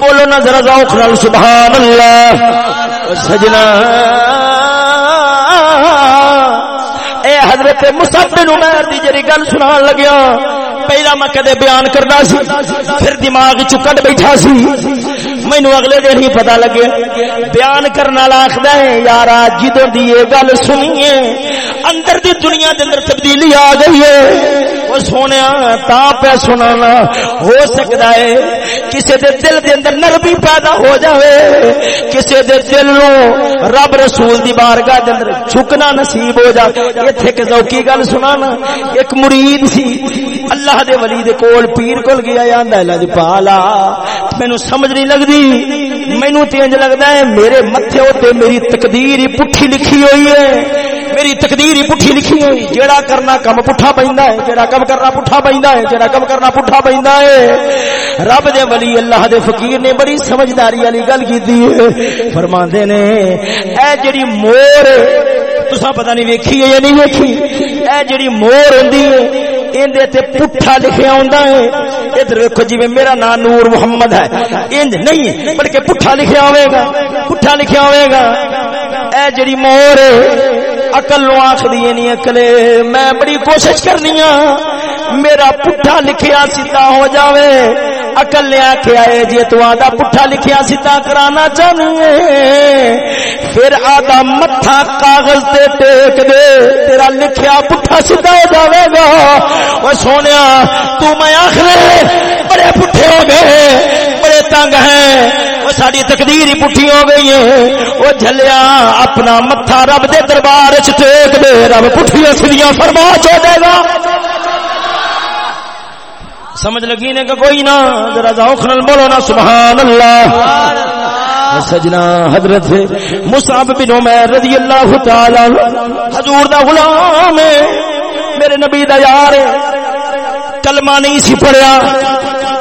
بولو نا ذرا ذوق نال، سبحان اللہ۔ سجنا حضرت مصعب بن عمر دی جڑی گل سنان لگیا، پہلا میں کدے بیان کردا سی، پھر دماغ چ کڈ بیٹھا سی۔ مینوں اگلے دن ہی پتہ لگے بیان کرن والا ہے، یارا، جدوں دی یہ گل سنیے اندر دی دنیا دے اندر تبدیلی آ گئی ہے۔ وہ سونے تا پہ سنانا ہو سکتا ہے۔ کسی دے دل دے اندر نرمی پیدا ہو جاوے کسی دے دل نو رب رسول دی بارگاہ دے اندر جھکنا نصیب ہو جا ایتھے ایک ذوقی گل سنانا، ایک مرید سی اللہ دے ولی دے کول پیر کول گیا آندا لج پالا۔ مینوں سمجھ نہیں لگدی۔ مینوں تے انج لگدا ہے، میرے متھے اوتے میری تقدیر ہی پٹھی لکھی ہوئی ہے۔ میری تقدیر ہی پٹھی لکھی ہوئی۔ جیڑا کرنا کم پٹھا پیندا ہے، جیڑا کم کرنا پٹھا پیندا ہے، جیڑا کم کرنا پٹھا پیندا ہے۔ رب دے ولی اللہ دے فقیر نے بڑی سمجھداری والی گل کیتی ہے۔ فرماندے نے، اے جڑی مور، تساں پتہ نہیں ویکھی ہے یا نہیں ویکھی۔ اے جڑی مور ہوندی ہے اندے تے پٹھا لکھیا ہوندا ہے۔ ادھر ویکھو جی میرا نام نور محمد ہے۔ انج نہیں، بلکہ پٹھا لکھیا ہوے گا۔ پٹھا لکھیا ہوے گا۔ اے جڑی مور عقل نو آخری نہیں عقلے۔ میں بڑی کوشش کرنی ہاں۔ میرا پٹھا لکھیا سیدھا ہو جاوے۔ اکل نے آخیا ہے جی تو آدھا پٹھا لکھیا سیدھا کرانا چاہیے پھر آدھا متھا کاغذ تے ٹیک دے، تیرا لکھیا پٹھا سیدھا ہو جاوے گا۔ وہ سونے تو میں آخر بڑے پٹھے ہو گئے، بڑے تنگ ہیں۔ وہ ساری تقدیر ہی پٹھی ہو گئی ہے وہ جھلیا، اپنا متھا رب دے دربار چ ٹیک دے، رب پٹھیاں سیدیاں فرما چو دے گا۔ سمجھ لگی نے کہ کوئی نہ ذرا ذوق نال بولو نا سبحان اللہ سجنا حضرت مصعب بن عمر رضی اللہ تعالی حضور دا غلام ہے۔ میرے نبی دا یار کلمہ نہیں سی پڑھیا۔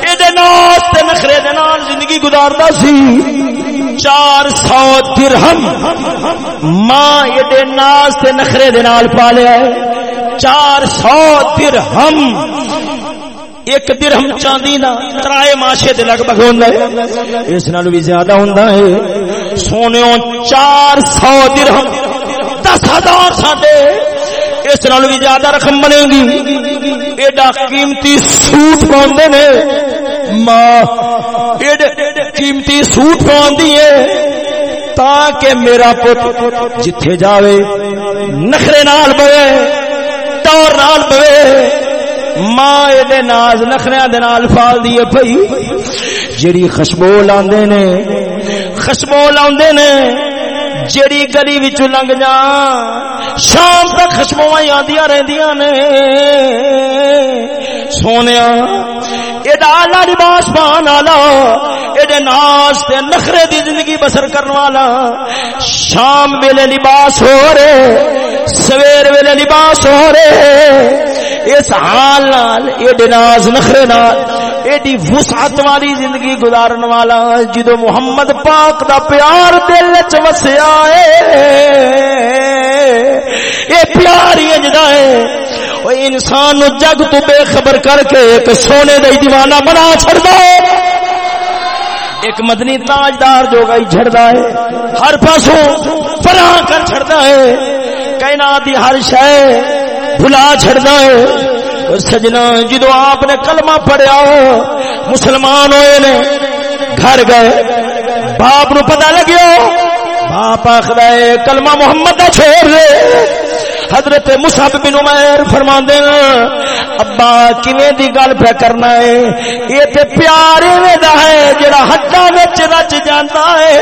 اے دے ناز تے نخرے دے نال زندگی گزاردا سی۔ چار سو درہم ماں ایڈے ناز تے نخرے دے نال پالیا ہے۔ چار سو درہم ایک درہم چاندی دا ترائے ماشے دے لگ بھگ ہوندا ہے۔ اس نال بھی زیادہ ہوندا ہے۔ سونےوں چار سو درہم، دس ہزار ساڈے۔ اس نال بھی زیادہ رقم بنے گی۔ ایڈا قیمتی سوٹ پاندے نے۔ ماں، ایڈے قیمتی سوٹ پاندی ہے۔ تاکہ میرا پت جتھے جاوے، نخرے نال بوے ٹور نال بوے ماں دے ناز نخریا دے نال فال دیے پئی۔ جڑی خشبو لاندے نے خشبو لاندے نے جڑی گلی وچ لنگ جا شام تک خشبو آدیاں رہندیاں نے۔ سونیا ایڈا آلہ لباس پان والا ایڈے ناز تے نخرے دی زندگی بسر کرن والا۔ شام ویلے لباس ہو رہے، سویر ویلے لباس ہو رہے۔ اس حال نال، ایڈے ناز نخرے نال، ایڈی وسعت والی زندگی گزارن والا جدو محمد پاک دا پیار دل وچ وسیا ہے۔ اے پیار ہی اجدا ہے۔ او انسان نو جگ تو بے خبر کر کے ایک سونے دا دیوانہ بنا چھڑدا ہے۔ ایک مدنی تاجدار جو گئی چھڑدا ہے۔ ہر پاسوں فراں کر چھڑدا ہے۔ کائنات دی ہر شے بھلا چھڑنا ہے۔ سجنا، جدو آپ نے کلمہ پڑھیا ہو، مسلمان ہوئے نے، گھر گئے، باپ نو پتا لگیا باپ آخر کلمہ محمد کا چھوڑ دے حضرت مصعب بن عمر فرماندے ابا کیویں دی گل پہ کرنا ہے؟ یہ تے پیار ایویں دا ہے جڑا ہڈاں وچ رچ جاندا ہے۔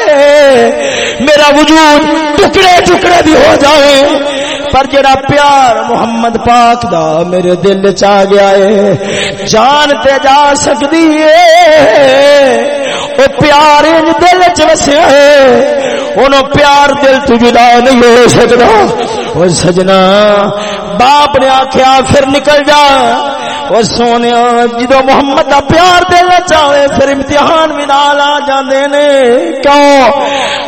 میرا وجود ٹکڑے ٹکڑے بھی ہو جائے پر جڑا پیار محمد پاک دا میرے دل چ آ گیا ہے، جان تے جا سکدی ہے۔ او پیار ان دل چ وسیا ہے۔ انہوں پیار دل تو جدا نہیں ہو سکتا وہ سجنا، باپ نے آخیا پھر نکل جا۔ وہ سونے جدو محمد کا پیار دینا چاہے، پھر امتحان بھی نال آ جاندے نے۔ کیوں؟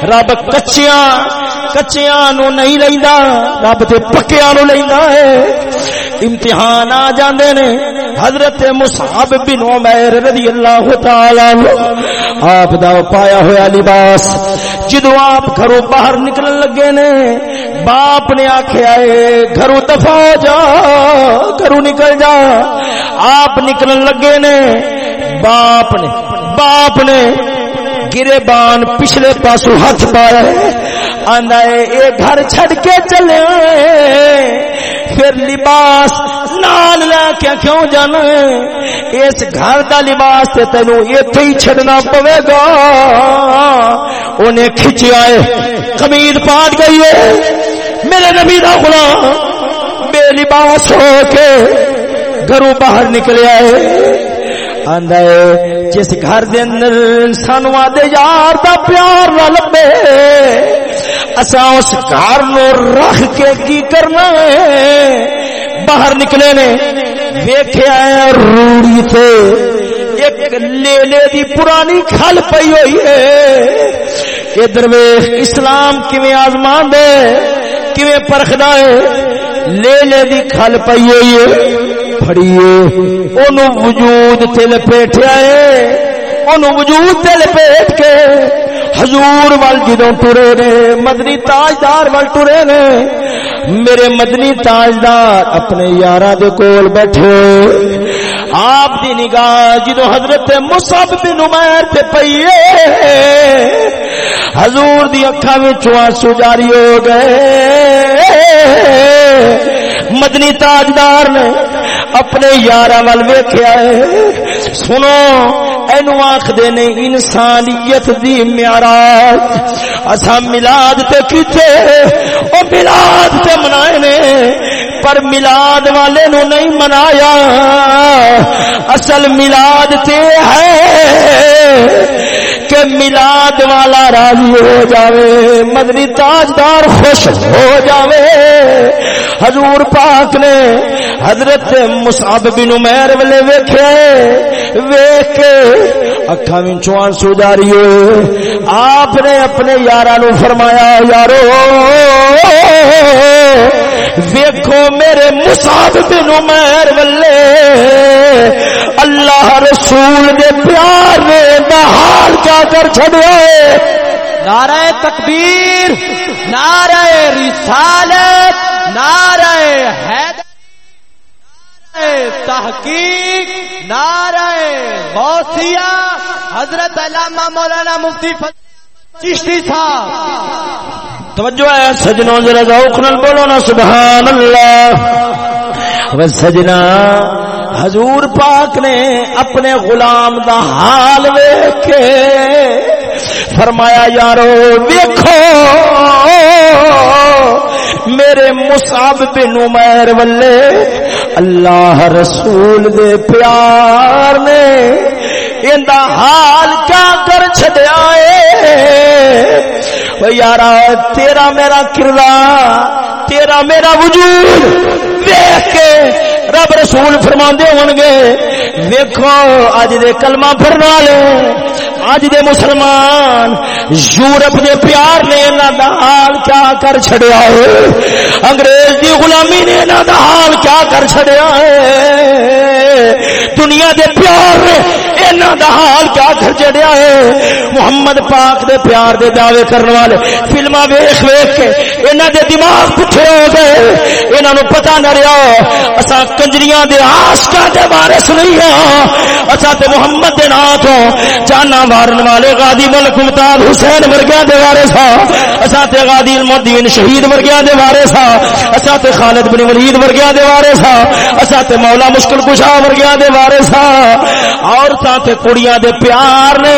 رب کچیاں کچیاں نو نہیں لیندا، رب تے پکیاں نو لیندا ہے۔ امتحان آ جاندے نے۔ حضرت مصعب بن عمر رضی اللہ تعالی عنہ، آپ دا پایا ہویا لباس۔ جدو آپ گھروں باہر نکلن لگے نے، باپ نے آخیا ہے گھروں دفاع جا، گھروں نکل جا۔ آپ نکلن لگے نے، باپ نے باپ نے گرے بان پچھلے پاسو ہاتھ پایا ہے۔ آندا اے گھر چھڑ کے چلے پھر لباس نال لے کے کیوں جانا ہے؟ اس گھر دا لباس تے تینو ایتھے ہی چھڈنا پوے گا۔ انہیں کھچیا ہے۔ قمید پاٹ گئی ہے۔ میرے نبی دا غلام بے لباس ہو کے گھروں باہر نکلیا ہے۔ آندا ہے، جس گھر دے اندر انسان وادے یار دا پیار نہ لبے۔ اسا اس گھر نو رکھ کے کی کرنا ہے؟ باہر نکلے نے ویکھیا ہے روڑی تے۔ ایک لیلے دی پرانی کھل پئی ہوئی ہے۔ ادھر ویکھ، اسلام کیویں آزمان دے کیویں پرکھدا ہے؟ لیلے دی کھل پئی ہوئی ہے۔ پھڑیے اونوں وجود تے لپیٹیا ہے۔ اونوں وجود تے لپیٹ کے حضور وال جدوں ٹرے نے، مدنی تاجدار وال ٹرے نے، میرے مدنی تاجدار اپنے یارا دے کول بیٹھے۔ آپ دی نگاہ جدو حضرت مصعب بن عمر تے پئیے حضور دی اکھاں وچوں آنسو جاری ہو گئے۔ مدنی تاجدار نے اپنے یارا وال ویکھیا ہے۔ سنو اینو انسانیت دی معراج۔ اسا ملاد تے کیتے، او ملاد تے منائے نے، پر ملاد والے نو نہیں منایا۔ اصل ملاد تے ہے۔ کہ ملاد والا راضی ہو جاوے، مدنی تاجدار خوش ہو جاوے۔ حضور پاک نے حضرت مصعب بن عمر ولے ویکھے ویکھ کے اکھاں وچوں آنسو جاری ہوئے۔ آپ نے اپنے یاراں نو فرمایا، یارو، ویکھو میرے مصعب بن عمر ولے اللہ رسول دے پیار نے دا حال کیا کر چھڑیا ہے نعرہ تکبیر نعرہ رسالت نعرہ حیدر تحقیق نعرہ غوثیہ حضرت علامہ مولانا مفتی چشتی صاحب۔ توجہ ہے سجنوں ذرا ذوق نال بولو نا سبحان اللہ۔ و سجنا۔ حضور پاک نے اپنے غلام دا حال ویکھ کے فرمایا، یارو، ویکھو۔ میرے مصعب بن عمر ولے اللہ رسول دے پیار نے اندا حال کیا کر چھڈیا اے یارا، تیرا میرا کردار تیرا میرا وجود دیکھ کے رب رسول فرما ہون گے ویکو اج دے کلمہ پھرن لے اج دے مسلمان، یورپ دے پیار نے انہاں دا حال کیا کر چھڑیا ہے؟ انگریز دی غلامی نے انہاں دا حال کیا کر چھڑیا ہے؟ دنیا دے پیار نے انہاں دا حال کیا کر چھڑیا ہے؟ محمد پاک دے پیار دے دعوے کرن والے فلماں ویکھ ویکھ کے انہاں دے دماغ پٹھے ہو گئے۔ انہاں نو پتہ نہ رہیا اسا کنجریاں دے عاشقاں دے وارث نہیں ہاں۔ تے محمد دے نام تو جانا مارن والے غازی ملک ممتاز حسین ورگیاں دے وارث ہاں۔ اسا تے غازی المدین شہید ورگیاں دے وارث ہاں۔ اسا تے خالد بن ولید ورگیاں دے وارث ہاں۔ اسا تے مولا مشکل کشا ورگیاں دے وارث ہاں۔ عورتاں تے کڑیاں دے پیار نے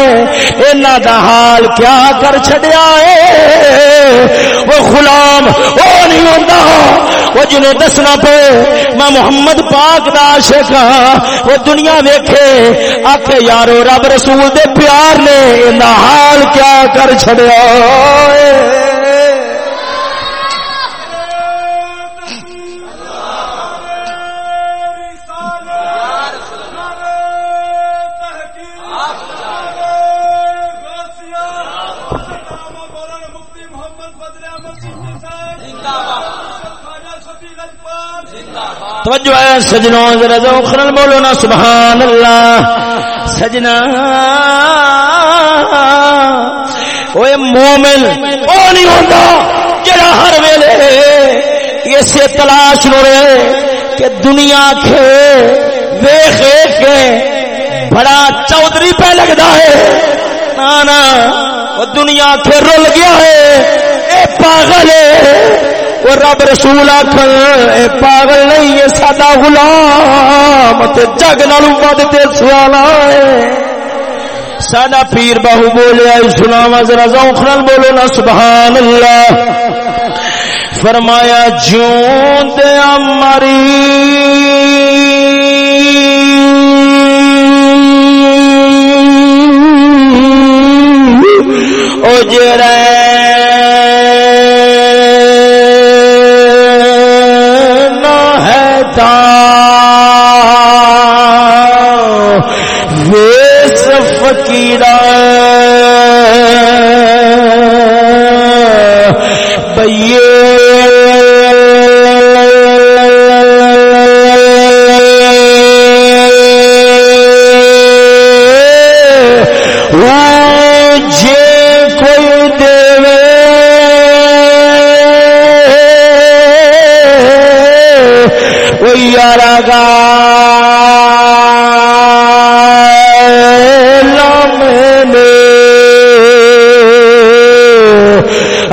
انہاں دا حال کیا کر چھڈیا اے؟ وہ غلام او نہیں ہوندا۔ وہ جنوں دسنا پے، میں محمد پاک دا عاشق ہاں۔ وہ دنیا ویکھے، آکھے، یارو رب رسول دے پیار سرکار نے انہاں حال کیا کر چھڈیا توجہ ہے، سجنوں، ذرا ذوخرن بولو نا، سبحان اللہ۔ سجنا اوے مومن او نہیں ہوندا جڑا ہر ویلے اسے تلاش نو رہے کہ دنیا کھے ویکھ کے بڑا چودھری پہ لگدا ہے۔ نا نا، وہ دنیا کھے رل گیا ہے۔ اے پاگل ہے وہ رب رسول آخر اے پاگل نہیں، یہ ساڈا غلام تے جگ نال ود تے سوالا ساڈا پیر باہو بولیا سناوا ذرا ذوق نال بولو نا سبحان اللہ فرمایا جون مری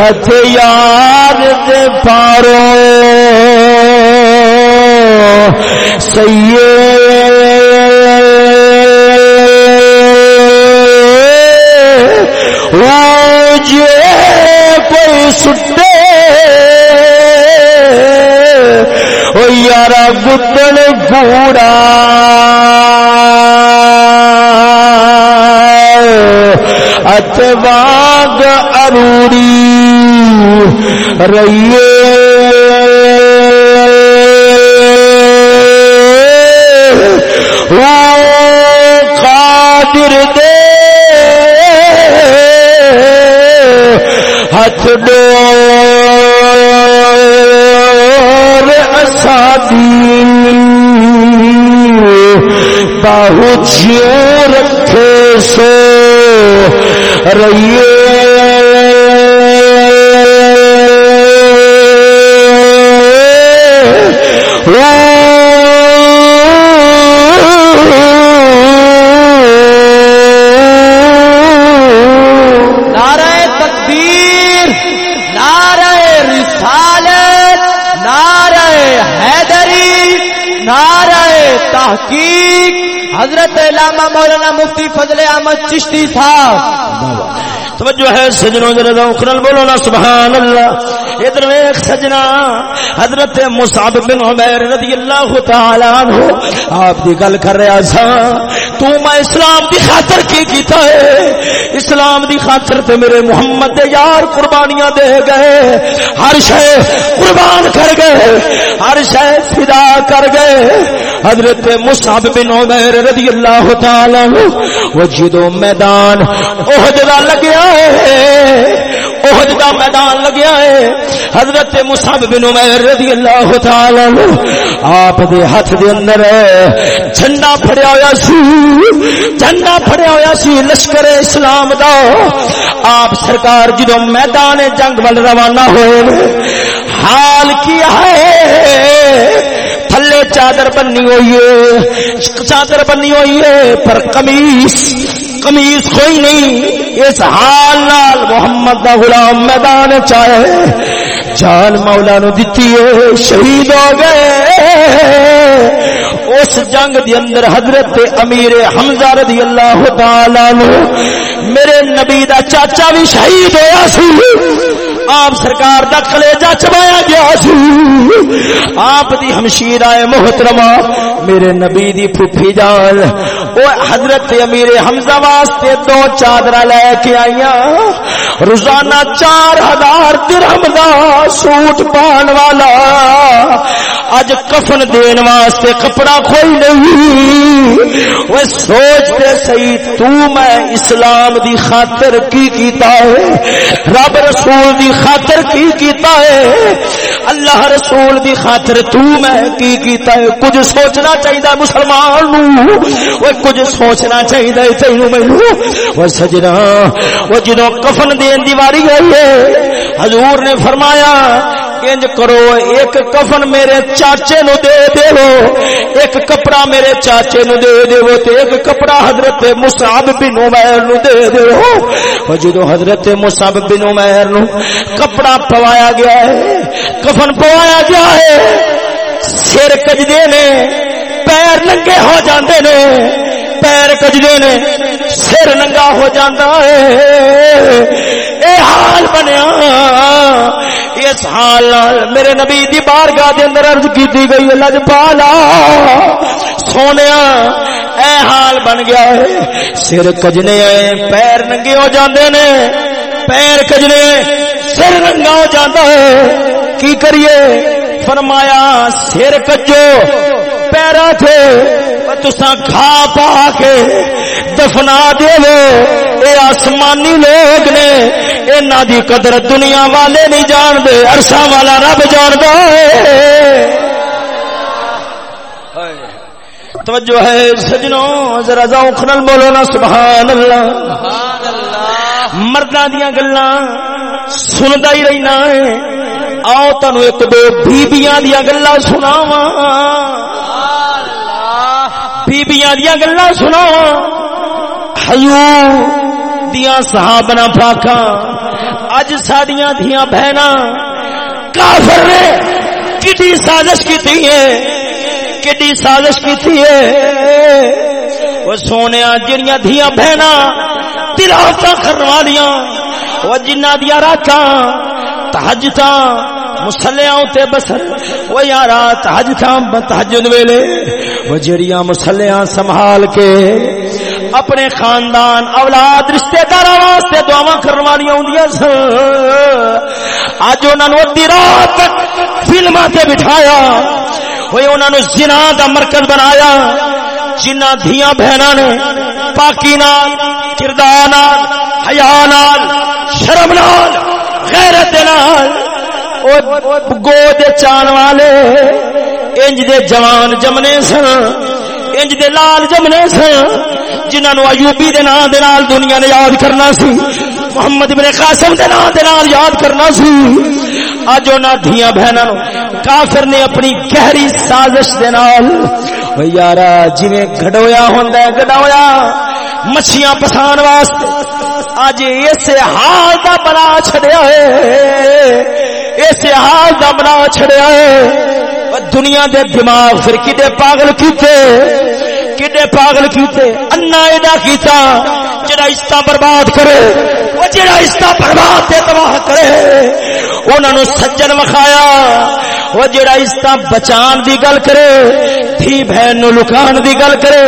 ہتھ یار دے پارو۔ سیے رہیے قادر دے۔ ہاتھ ڈور اسادی باہو جیوں رکھے سو۔ رہیے تھا۔ توجہ ہے سجنوں ذرا ذوق بولو نا سبحان اللہ ادھر ویکھ سجنا، حضرت مصعب بن عمیر رضی اللہ تعالی عنہ، آپ دی گل کر رہا سا تو میں اسلام دی خاطر کی کیتا ہے؟ اسلام دی خاطر تے میرے محمد دے یار قربانیاں دے گئے۔ ہر شے قربان کر گئے۔ ہر شے فدا کر گئے۔ حضرت مصعب بن عمیر رضی اللہ تعالی عنہ وہ جدو میدان احد دا لگیا ہے۔ احد دا میدان لگیا ہے۔ حضرت مصعب بن عمیر رضی اللہ تعالی عنہ آپ دے ہاتھ دے اندر جھنڈا پھڑیا ہویا سی۔ جھنڈا پھڑیا ہویا سی لشکر اسلام دا۔ آپ سرکار جدو میدان جنگ ول روانہ ہوئے حال کیا ہے؟ تھلے چادر بننی ہوئی ہے، چادر بننی ہوئی ہے، پر قمیص قمیص کوئی نہیں۔ اس حال نال محمد دا غلام میدان چاہے جان مولا نو دتی ہے، شہید ہو گئے۔ اس جنگ دی اندر حضرت امیر حمزہ رضی اللہ تعالی عنہ میرے نبی دا چاچا بھی شہید ہویا سی۔ آپ سرکار دا کلیجہ چبایا گیا سی۔ آپ دی ہمشیر آئے محترمہ میرے نبی دی پھپھی جان۔ او حضرت امیر حمزہ واسطے دو چادر لے کے آئیاں۔ روزانہ چار ہزار درہم دا سوٹ پان والا۔ اج کفن دین واسطے کپڑا کوئی نہیں۔ وہ سوچتے سی تو میں اسلام دی خاطر کی کیتا ہے؟ رب رسول دی خاطر کی کیتا ہے؟ اللہ رسول دی خاطر تو میں کی کیتا ہے؟ کچھ سوچنا چاہیے مسلمان نو وہ کچھ سوچنا چاہیے تینو مینو وہ سجنا، وہ جدو کفن دین دی واری گئی ہے۔ حضور نے فرمایا، انج کرو، ایک کفن میرے چاچے نو دے دیو۔ ایک کپڑا میرے چاچے نو دے دیو تے ایک کپڑا حضرت مصعب بن عمر نو دے دیو۔ جدو حضرت مصعب بن عمر نو کپڑا پوایا گیا ہے، کفن پوایا گیا ہے۔ سر کجدے نے، پیر ننگے ہو جاندے نے۔ پیر کجدے نے سر ننگا ہو جاندہ ہے اے حال بنیا اس حال میرے نبی دی بارگاہ دے اندر عرض کیتی گئی لج پالا سونیا اے حال بن گیا ہے سر کجنے آئے پیر ننگے ہو جاندے نے پیر کجنے سر ننگا ہو جاندہ ہے کی کریے فرمایا سر کجو پیرا تھے تسا کھا پا کے دفنا دے اے آسمانی لوگ نے اینا دی قدر دنیا والے نہیں جان دے عرصہ والا رب جان دے توجہ ہے سجنوں، ذرا ذوق نال بولو نا، سبحان اللہ۔ مرداں دیاں گلاں سندا ہی رہنا ہے۔ آؤ تانوں ایک دو بیبییاں دیاں گلاں سناواں۔ بیبییاں دیاں گلاں سناواں حضور دیاں صحابنا پاکاں، اج ساڈیاں دھیاں بہنا کافر نے کڈی سازش کیتی ہے؟ کڈی سازش کیتی ہے؟ وہ سونے جڑیاں دھیاں بہنا تلاوتاں کرن والیاں وہ جنہ دیا راتاں تہجداں مسلیاں تے بسر، وہ یارا تہج تہجداں تہجد ویلے، وہ جڑیاں مسلیاں سنبھال کے اپنے خاندان، اولاد رشتے دار واسطے دعوا کرنے والی آدی اج انہوں نے ادی رات فلم سے بٹھایا وہ انہوں نے جنا کا مرکز بنایا۔ جنہ دیا بہن نے پاکی نال، کردار نال، حیا نال، شرم نال، غیرت نال گود چان والے، انج دے جوان جمنے سن، انج دے لال جمنے سن جنہوں نے ایوبی دے نام دے نال دنیا نے یاد کرنا سی، محمد بن قاسم دے نام دے نال یاد کرنا سی۔ اج انہاں دھیاں بہناں کافر نے اپنی گہری سازش دے نال او یارا، جویں گھڑویا ہوندا ہے گڑویا مچھیاں پسان واسطے اج اس حال دا بنا چھڑیا ہے۔ اس حال دا بنا چھڑیا ہے۔ دنیا دے دماغ پھر کدے پاگل کیتے؟ کڈے پاگل کیتے؟ انا ایڈا کیتا جڑا استا برباد کرے۔ وہ جڑا استا برباد تے تباہ کرے۔ انہاں نو سجن وکھایا۔ وہ جڑا استا بچان دی گل کرے۔ تھی بہن نو لکان دی گل کرے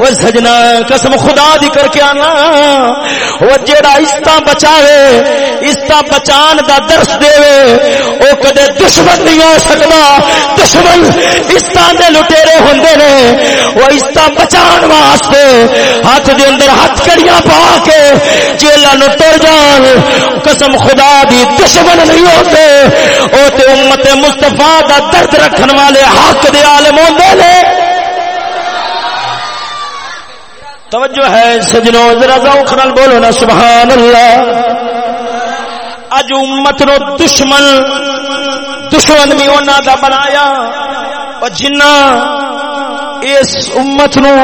وہ سجنا قسم خدا دی کر کے آنا۔ وہ جڑا استا بچاوے استا بچان دا درس دے او کدے دشمن نہیں ہو سکتا دشمن استا دے لٹیرے ہوندے نے وہ استا بچان واسطے ہاتھ دے اندر ہاتھ کڑیاں پا کے جیلا نو ٹر جان۔ قسم خدا دی دشمن نہیں ہوتے او تے امت مصطفی دا درد رکھن والے حق دے عالم ہوندے نے توجہ ہے سجنوں، ذرا ذوق نال بولو نا سبحان اللہ اج امت نو دشمن دشمن بھی انہاں دا بنایا۔ او جنا اس امت نو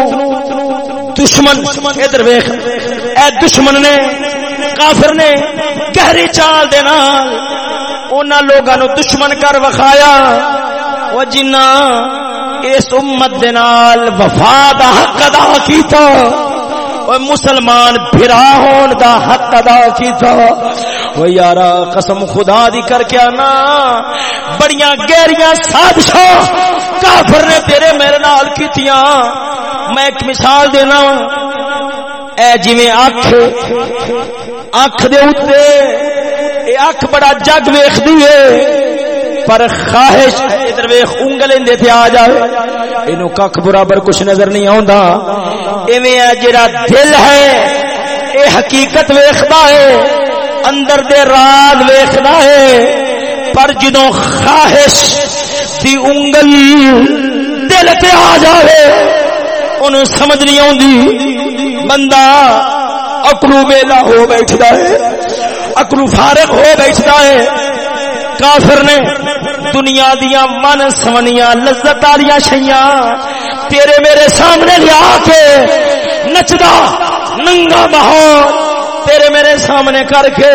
دشمن، ادھر ویخ اے دشمن نے، کافر نے گہری چال دے نال انہاں لوگاں نو دشمن کر وکھایا۔ او جنہ اس امت دے نال وفا دا حق ادا کیتا۔ او مسلمان بھرا ہون دا حق ادا کیتا۔ او یارا قسم خدا دی کر کے انا بڑیاں گہریاں سازشاں کافر نے تیرے میرے نال کیتیاں۔ میں ایک مثال دینا۔ اے جویں اکھ اکھ دے اوتے اے اکھ بڑا جگ ویکھدی ہے پر خواہش ادھر ویکھ، انگل اندے تے آ جاوے اینو ککھ برابر کچھ نظر نہیں آوندا۔ ایویں اے جڑا دل ہے، اے حقیقت ویکھدا ہے، اندر دے راز ویکھدا ہے۔ پر جدوں خواہش دی انگل دل تے آ جاوے انہوں سمجھ نہیں آتی بندہ اکرو ویلا ہو بیٹھتا ہے، اکرو فارغ ہو بیٹھتا ہے۔ کافر نے دنیا دیا من سمنیا لذت والی شیاں۔ تیرے میرے سامنے لیا کے نچدا ننگا ماحول تیرے میرے سامنے کر کے۔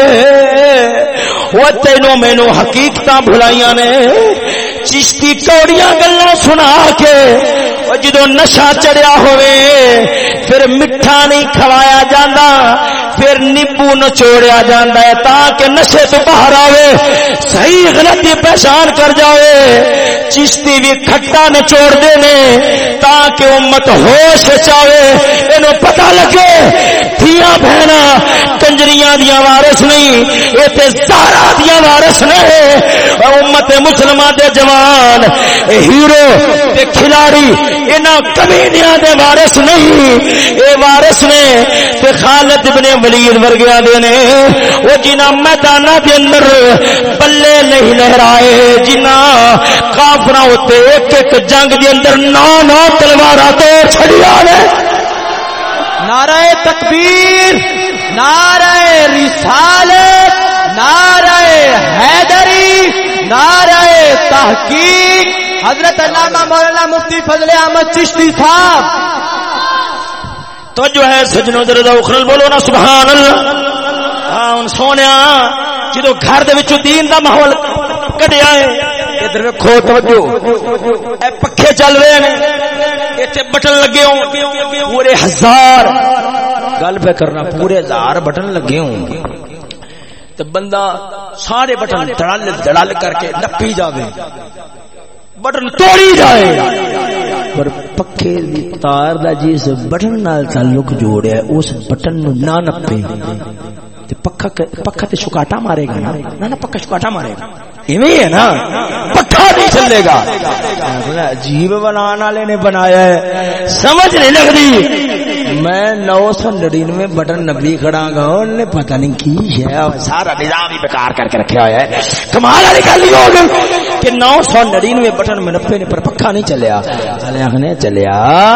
وہ تینوں مینو حقیقت بھلائیاں نے۔ چشتی کوڑیاں گلا سنا کے جدو نشا چڑیا ہوئے پھر میٹھا نہیں کھوایا جانا پھر نیبو نچوڑیا جاتا ہے تاکہ نشے تو باہر آوے، صحیح غلطی پہچان کر جاوے۔ چشتی بھی کھٹا نچوڑ دے نے تاکہ امت ہوش چاہے انہوں پتہ لگے کنجریاں دیا وارس نہیں، یہ تے سارا دیا وارس نہیں اور امت مسلمان دے جوان، اے ہیرو تے کھلاڑی، انہاں کمینیاں دے وارس نہیں۔ اے وارس نے تے خالد ابن ولید ورگیا دے نے۔ وہ جنہ میدانہ دے اندر بلے نہیں لہرائے جنہ کافرہ ہوتے ایک ایک جنگ دے اندر نو نو تلوارہ تو چھڑیا نے۔ نعرہ تکبیر۔ نعرہ رسالت، نعرہ حیدری، نعرہ تحقیق۔ حضرت علامہ مولانا مفتی فضل احمد چشتی صاحب۔ تو جو ہے، سجنوں درد اخرل بولو نا سبحان اللہ ہاں سونے جدو گھر دے وچوں دین دا ماحول کٹیا ہے، ادھر ویکھو، توجہ۔ اے پکھے چل رہے ہیں ایتھے بٹن لگے ہوں، پورے ہزار گل پہ کرنا پورے ہزار بٹن لگے ہوں۔ گے تو بندہ سارے بٹن دڑل دڑل کر کے نپی جاوے۔ بٹن توڑی جائے۔ پر پکے دی تار دا جس بٹن نال تعلق جوڑیا ہے، اس بٹن نو نہ نپے۔ تے پکا پکا تے شکاٹا مارے گا نا۔ نا پکا شکاٹا مارے گا۔ ایویں ہے نا پکا نہیں چلے گا۔ عجیب بنانے والے نے بنایا ہے۔ سمجھ نہیں لگتی۔ میں نو سو نڑینوے بٹن نبی کھڑا گا انہیں پتہ نہیں کی ہے۔ سارا نظام ہی بیکار کر کے رکھا ہوا ہے۔ کمال والی گل ہی ہوگی کہ نو سو نڑینوے بٹن میں نپے نے پر پکا نہیں چلیا۔ نے چلیا۔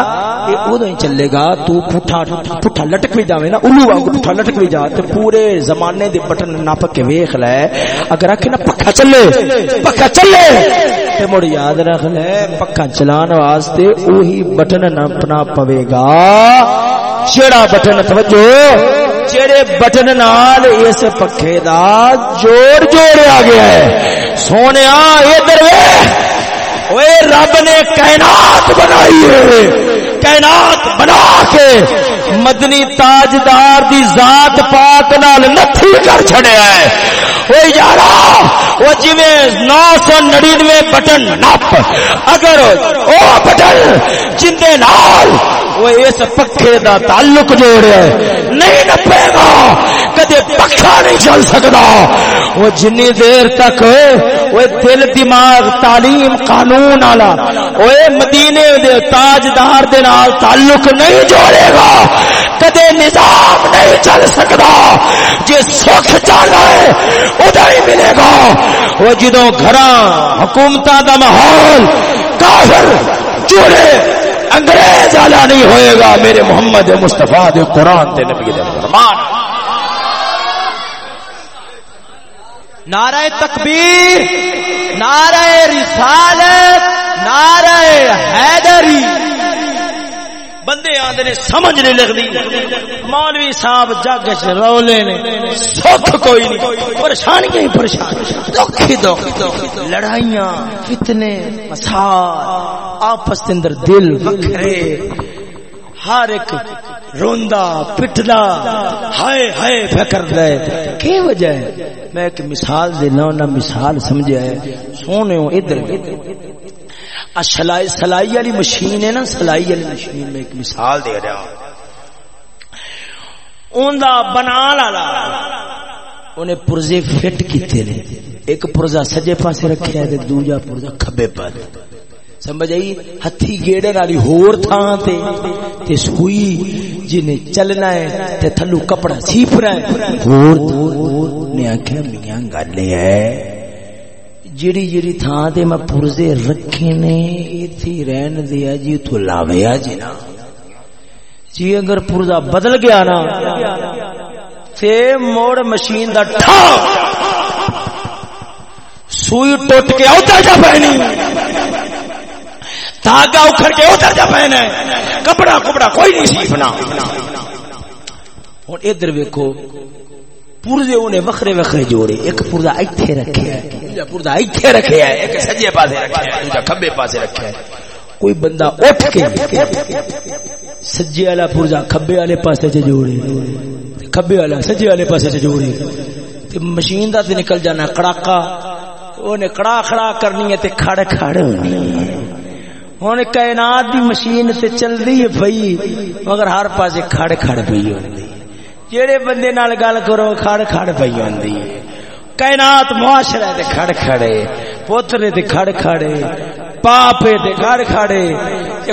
ادو ہی چلے گا، تو پٹھا پٹھا لٹک بھی جاوے نا، الو واگ پٹھا لٹک بھی جا، تے پورے زمانے دے بٹن نپ کے ویکھ لے۔ اگر آکھے نا پکا چلے پکا چلے۔ تے مڑ یاد رکھ لے پکا چلان واسطے اوہی بٹن نپنا پوے گا۔ جڑا بٹن، توجہ جڑے بٹن نال اس پکھے دا جوڑ جوڑیا گیا ہے۔ سونیا، ادھر اوے رب نے کائنات بنائی ہے۔ کائنات بنا کے مدنی تاجدار دی ذات پاک نال نتھی کر چھڑیا ہے وہ یارا، وہ جویں نو سو نڑینوے بٹن نپ، اگر او بٹن جندے نال، وہ اس پکھے دا تعلق جوڑیا ہے نہیں نپے گا۔ پکھا نہیں چل سکتا وہ جنی دیر تک وہ دل دماغ تعلیم قانون والا، وہ مدینے دے تاجدار دے نال تعلق نہیں جوڑے گا۔ کدے نظام نہیں چل سکتا جی سکھ چل ہے ادھر ہی ملے گا۔ وہ جدو گھر حکومت دا ماحول کافر جوڑے انگریز والا نہیں ہوئے گا۔ میرے محمد مصطفیٰ دے قرآن دے نبی دے فرمان۔ نعرہ تکبیر، نعرہ رسالت، نعرہ حیدری۔ بندے آدھے نے سمجھ نہیں لگتی مولوی صاحب جگ رولے نے، سکھ کوئی نہیں، پریشانیاں ہی پریشانی دکھ دکھ۔ لڑائیاں کتنے مسائل آپس اندر دل وکھرے۔ ہر ایک روندا، پٹدا، ہائے ہائے، فکر دے۔ کی وجہ ہے؟ میں ایک مثال دینا نہ مثال سمجھا ہے سونے ادھر۔ سلائی سلائی والی مشین ہے نا، سلائی والی مشین میں ایک مثال دے رہا ہوں۔ بنا لالا انہیں پرزے فٹ کیتے نے۔ ایک پرزا سجے پاسے رکھا ہے تے دوجا پرزا کھبے پاسے سمجھ آئی؟ ہتھی گیڑے والی ہور تھان تے تے سوئی جنے چلنا ہے تے تھلو کپڑا سیپنا ہے۔ ہور ہور نے آکھیا میاں گل ہے۔ جڑی جڑی تھان تے میں پرزے رکھے نے، ایتھی رہن دیا جی تو لاویا جی نا۔ جی اگر پرزا بدل گیا نا، تے موڑ مشین دا ٹھا۔ سوئی ٹوٹ کے اوتا جا پہنی۔ دھاگا اکھڑ کے ادھر جا پہنا ہے۔ کپڑا کپڑا کوئی نہیں سیفنا ہوں ادھر ویکو پورزے انہیں وکھرے وکھرے جوڑے، ایک پورزا ایتھے رکھے ہے پورزا ایتھے رکھے ہے، ایک سجے پاسے رکھے ہے دوسرا کھبے پاسے رکھے ہے۔ کوئی بندہ اٹھ کے سجے والا پورزا کھبے والے پاسے چ جوڑے، کھبے والا سجے والے پاسے چ جوڑے۔ تے مشین دا تے نکل جانا کڑاکا اونے کڑا کھڑا کرنی ہے تے کھڑ کھڑ۔ ہونی ہے ہوں کائنات دی مشین تے چل رہی ہے بھائی مگر ہر پاسے کھڑ کھڑ پی ہوتی جہے بندے نال گل کرو، کھڑ کھڑ پی ہوتی کائنات معاشرہ تے کھڑ کھڑے، پوترے تے کھڑ کھڑے پاپے تے کھڑ کھڑے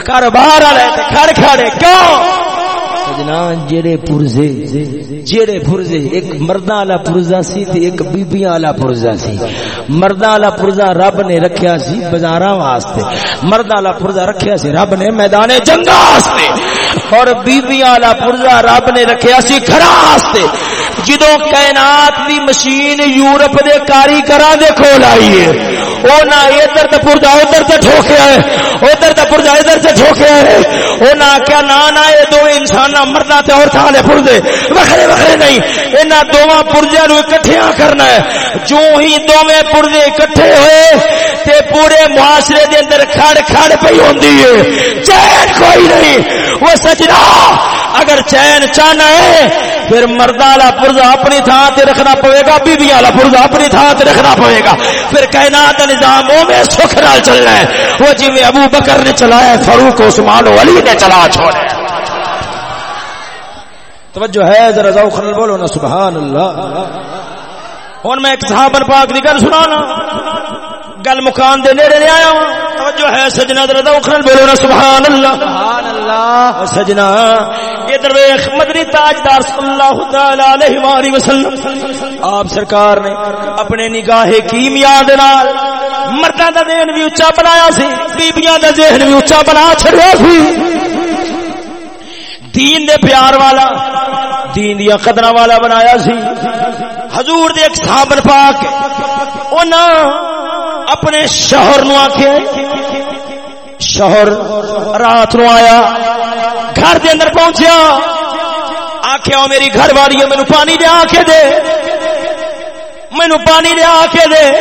کاروبار والے تے کھڑ کھڑے۔ کیوں؟ سجنا جڑے پرزے جڑے پرزے، ایک مرداں والا پرزا سی تے ایک بیبیاں والا پرزا سی۔ مرداں والا پرزا رب نے رکھیا سی بازاراں واسطے۔ مرداں والا پرزا رکھیا سی رب نے میدان جنگ واسطے۔ اور بیبیاں والا پرزا رب نے رکھیا سی گھراں واسطے۔ جدو کائنات دی مشین یورپ دے کاریگراں دے کول آئی ہے او نہ ادھر تے پرزا ادھر تے ٹھوکیا ہے، ادھر تے پرزا ادھر تے ٹھوکیا ہے۔ او نہ کیا نا نا اے دو انسان مرنا تے عورتاں دے پرزے وکھرے وکھرے نہیں، انہاں دوواں پرزیاں نو اکٹھیاں کرنا ہے۔ جو ہی دوویں پرزے اکٹھے ہوئے، تے پورے معاشرے دے اندر کھڑ کھڑ پئی ہوندی ہے۔ چین کوئی نہیں، وہ سجنا اگر چین چاہنا ہے، پھر مردہ والا پرزا اپنی تھان تے رکھنا پوے گا بیوی والا پرزا اپنی تھان تے رکھنا پوے گا۔ پھر کائنات کا نظام میں سکھ نال چلنا ہے۔ وہ جی میں ابو بکر نے چلایا فاروق عثمان علی نے چلا چھوڑا توجہ ہے، ذرا ذوق بولو نا، سبحان اللہ۔ ہوں میں ایک صحابہ پاک کی گل سنانا۔ گل مکان دے نیڑے لے آیا ہوں۔ توجہ ہے سجنا ذرا ذوق بولو نا سبحان اللہ سبحان اللہ سجنا۔ ادھر ویکھ مدنی تاجدار صلی اللہ تعالی علیہ والہ وسلم۔ آپ سرکار نے اپنے نگاہ کیمیا دے نال مرداں دا ذہن بھی اونچا بنایا سی بیبییاں دا ذہن بھی اونچا بنا چھڑیا سی۔ دین دے پیار والا دین دیا قدر والا بنایا سی۔ حضور دے ایک صحابر پاک اونا اپنے شہر نو آکھے شہر رات نو آیا، گھر دے اندر پہنچیا۔ آکھے او میری گھر والی ہے مینو پانی دے آکھے دے۔ مینو پانی دے آکھے دے۔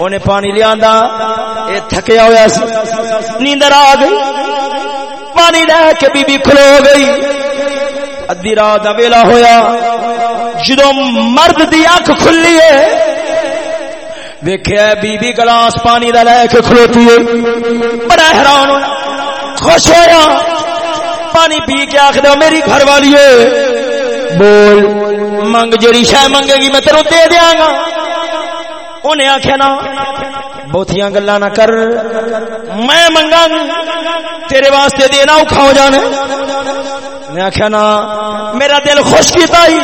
انہیں پانی لیا اے تھکیا ہوا نیندر آ گئی۔ پانی لے کے بی بی کھلو گئی۔ ادی رات ویلا ہویا۔ جدو مرد دی اک کھلی ہے ویکھیا بی بی گلاس پانی دا لے کے کھلوتی ہے۔ بڑا حیران ہویا، خوش ہویا۔ پانی پی کے آخر میری گھر والی ہے۔ بول، منگ جڑی شہ منگے گی، میں تیروں دے دیاں گا۔ انہیں آخیا نا، بہتیاں گلا نہ کر، میں منگا تیرے واسطے دینا اوکھا ہو جانا میں آخیا نا، میرا دل خوش کیتا ہی۔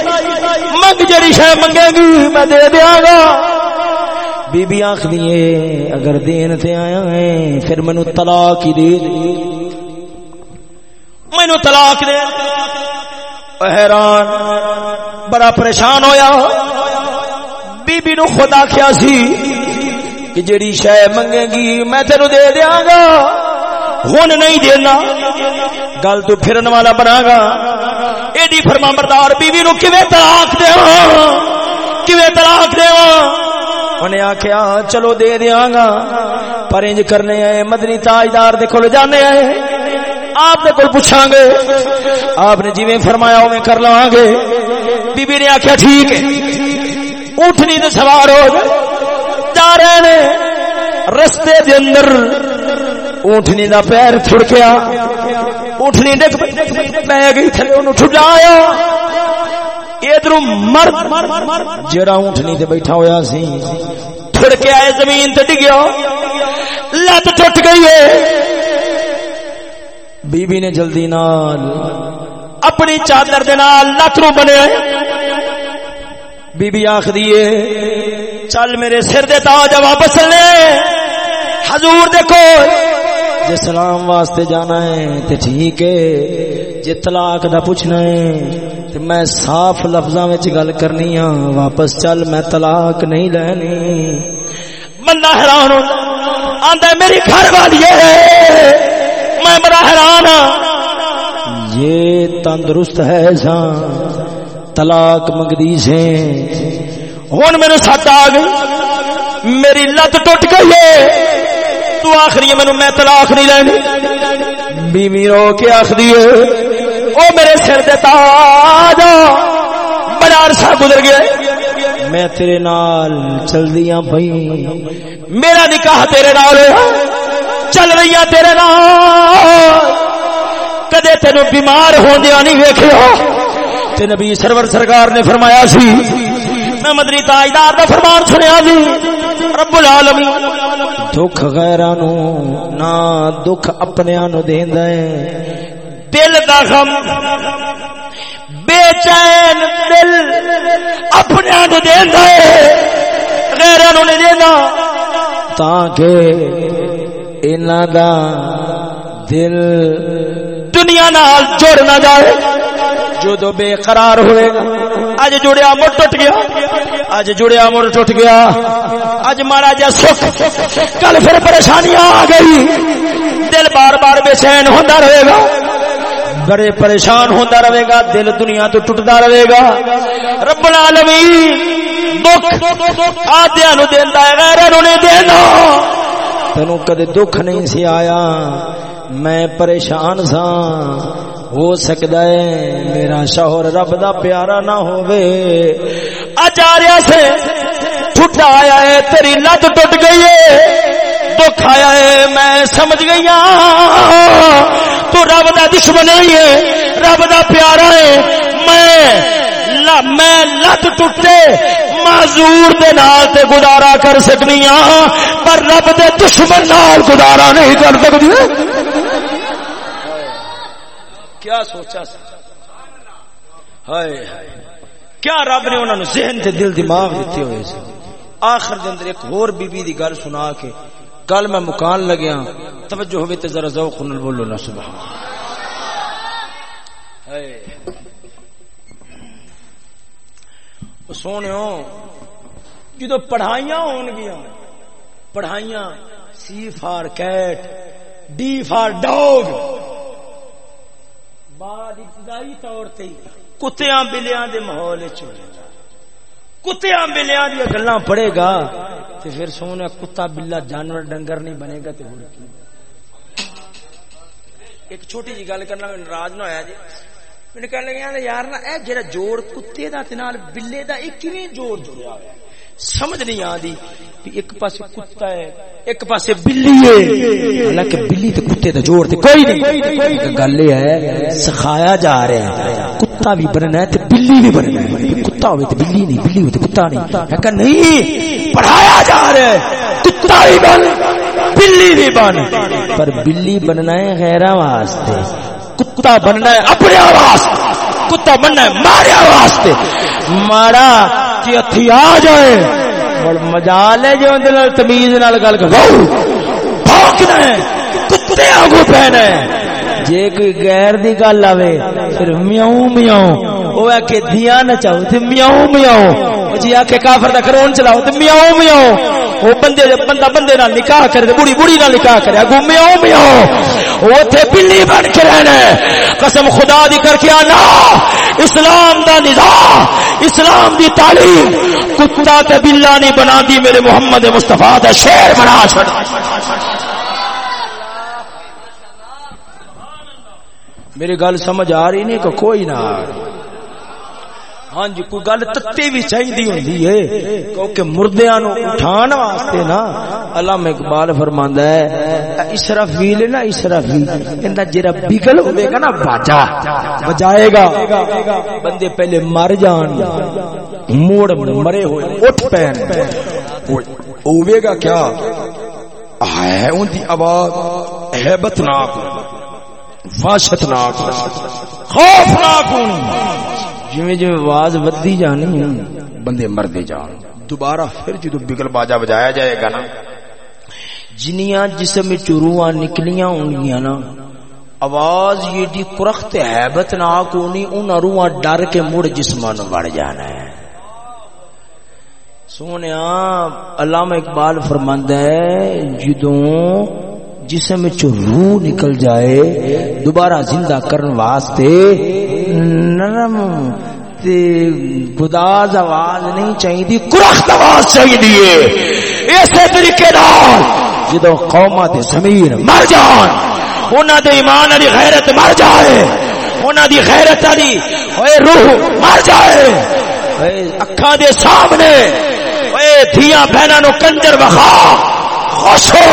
منگ جڑی شہ منگے گی، میں دے دیا گا۔ بی بی آخ دیے اگر دین تے آیا ہے، پھر مینو طلاق ہی دے دے۔ مینو طلاق دے۔ حیران، بڑا پریشان ہویا۔ بی بی نو خدا کیا سی کہ جڑی شے منگے گی، میں تینو دے دیاں گا۔ ہن نہیں دینا۔ گل تو پھرن والا بنا گا۔ ایڈی فرما بردار بیوی نو کیویں طلاق دیواں کیویں طلاق دیواں انہیں آخیا چلو دے دیا گا۔ پر انج کرنے آئے، مدنی تاجدار دے کول جانے آئے۔ آپ دے کول پوچھاں گے۔ آپ نے جویں فرمایا، اوویں کر لواں گے۔ بی بی نے آخیا ٹھیک ہے۔ اٹھنی تے سوار ہو جا۔ رہے نے رستے دے اندر اونٹنی دا پیر چھڑکیا اونٹنی ڈگ پہ گئی، تھلے اونوں چھڑایا ادھر مرد جڑا اونٹنی تے بیٹھا ہویا سی، پھڑ کے آئے زمین تے ڈگیا۔ لت ٹوٹ گئی ہے بی بی نے جلدی نال اپنی چادر دے نال لت نو بنے۔ بی بی آخ دیے چل میرے سر دے تاج واپس لے۔ حضور دیکھو۔ جے سلام واسطے جانا ہے، تے ٹھیک ہے۔ جے طلاق دا پوچھنا ہے، تے میں صاف لفظاں وچ گل کرنی ہاں واپس چل، میں طلاق نہیں لینی۔ بندہ حیران ہو آندا میری گھر والی ہے۔ میں بڑا حیران ہاں۔ یہ تندرست ہے سا طلاق منگدی سے۔ ہن میرے ساتھ آ گئی، میری لت ٹوٹ گئی ہے۔ تو آخری مینو میں طلاق نہیں لینی۔ بیوی رو کے آخری او میرے سر دے تاج بڑا عرصہ گزر گیا۔ میں تیرے نال چل دیا بھائی میرا نکاح تیرے نال چل رہی ہوں تیرے نال۔ کدے تینو بیمار ہوندیا نہیں ویکھیا۔ تے نبی سرور سرکار نے فرمایا سی میں مدنی تاجدار دا فرمان سنیا جی رب العالمین دکھ غیراں نو نہ دکھ اپنے نو دیندا ہے۔ دل دا غم، بے چین دل اپنے نو دیندا ہے۔ غیراں نو نہیں دیندا۔ تاکہ انہاں دا دل دنیا نال جڑ نہ جائے۔ جو دو بے قرار ہوئے گا اج جڑیا مڑ ٹوٹ گیا اج جڑیا مڑ ٹوٹ گیا اج مارا جا سکھ، کل پھر پریشانیاں آ گئی۔ دل بار بار بے چین ہوتا رہے گا، بڑے پریشان ہوتا رہے گا، دل دنیا تو ٹوٹتا رہے گا۔ رب العالمین دکھ آدیا نو دینا ہے غیر نو نہیں دینا تینو کدے دکھ نہیں سی آیا۔ میں پریشان سا۔ ہو سکتا ہے میرا شوہر رب دا پیارا نہ ہووے۔ اچاریا سے ٹوٹا آیا ہے، تیری لت ٹوٹ گئی ہے۔ دکھ آیا ہے، میں سمجھ گئی ہوں تو رب دا دشمن ہی ہے، رب دا پیارا ہے۔ میں میں لت ٹوٹے معذور دے نال تے گزارا کر سکنی ہاں پر رب دے دشمن نال گزارا نہیں کر سکتی۔ کیا سوچا سا؟ ہائے کیا رب نے انہوں نے ذہن تے دل دماغ دیتے ہوئے سے آخر دن ایک اور بی بی دی گل سنا کے کل میں مکان لگیا، توجہ ہوئے تے ذرا ذوق نال بولو نا، سبحان اللہ۔ سونے جدو پڑھائیاں ہون گیا پڑھائیاں C for cat, D for dog, بعد ابتدائی طور تے کتیاں بلیاں دے ماحول وچ کتیاں بلیاں دی گلاں پڑھے گا، تے پھر سونا کتا بلا جانور ڈنگر نہیں بنے گا تے ہور کی؟ ایک چھوٹی جی گل کرنا ناراض نہ ہویا جی۔ میں کہنے لگا یار نا، اے جڑا جوڑ کتے دا تے نال بلے دا، اے کیویں جوڑ جڑیا ہوا سمجھ نہیں آدھی ایک پاس کتا ہے، ایک پاس بلی ہے۔ حالانکہ بلی تو کتے تو جوڑ تے کوئی نہیں۔ گل یہ ہے، سکھایا جا رہا ہے۔ کتا بھی بننا ہے تو بلی بھی بننا ہے۔ کتا ہوئے تو بلی نہیں، بلی ہوئے تو کتا نہیں۔ میں کہ نہیں، پڑھایا جا رہا ہے۔ کتا بھی بن، بلی بھی بن۔ پر بلی بننا ہے غیرہ واسطے۔ کتا بننا ہے اپنے واسطے، کتا بننا ہے ماریا واسطے۔ مارا کی اتھی آ جائے۔ اور مجال ہے جو جی اندر تمیز نال گل کر۔ بھونکنا ہے، کتے آگو پہنا ہے۔ جے کوئی غیر دی گل آوے، پھر میاؤں میاؤں وہ ہے کہ دیا نہ چاہو تے میاؤں میاؤں جی آ کے کافر دا کرون چلاؤ، تے میاؤں میاؤں وہ بندے بندہ بندے نال نکاح کرے، تے بڑی بڑی نال نکاح کرے اگو میاؤں میاؤں اوتھے بلی بن کے رہنا قسم خدا دی کر کے آنا۔ اسلام دا نظام، اسلام دی تعلیم۔ کتا تے بلا نہیں بنا دی میرے محمد مصطفیٰ دا شیر بنا چھڑ میری گل سمجھ آ رہی نہیں کہ کوئی نہ آ رہی ہاں جی کوئی گل تتے بھی چاہیے ہوندی ہے، کیونکہ مردیاں نو اٹھان واسطے نا علامہ اقبال فرماندا ہے اسرافیل نا اسرافیل ایندا جڑا بگل ہوے گا نا، باجا بجائے گا۔ بندے پہلے مر جان، موڑ مرے ہوئے، اٹھ پین ہوے گا کیا؟ ہے ان دی آواز ہیبت ناک وحشت ناک خوفناک۔ جویں جویں آواز ودی جانی بندے مردے جان۔ دوبارہ پھر جدو بگل باجا بجایا جائے گا نا، جنیاں جسم چروہ نکلیاں ہونگیاں نا، آواز یہ دی کرخت حیبت ناک ہونی ان روحاں ڈر کے مڑ جسمان بڑھ جانا ہے۔ سونے علامہ اقبال فرماندہ ہے، جدوں جسم چ روح نکل جائے، دوبارہ زندہ کرن واسطے نرم، تے گداز آواز نہیں چاہیے کرخت آواز چاہیے اسی طریقے نال جدو قوما تے زمین مر جان، انہاں دے ایمان علی غیرت مر جائے۔ انہاں دی غیرت علی اوے روح مر جائے۔ اوے اکھاں دے سامنے اوے دھیاں بہناں نو کنجر وخا خوش ہو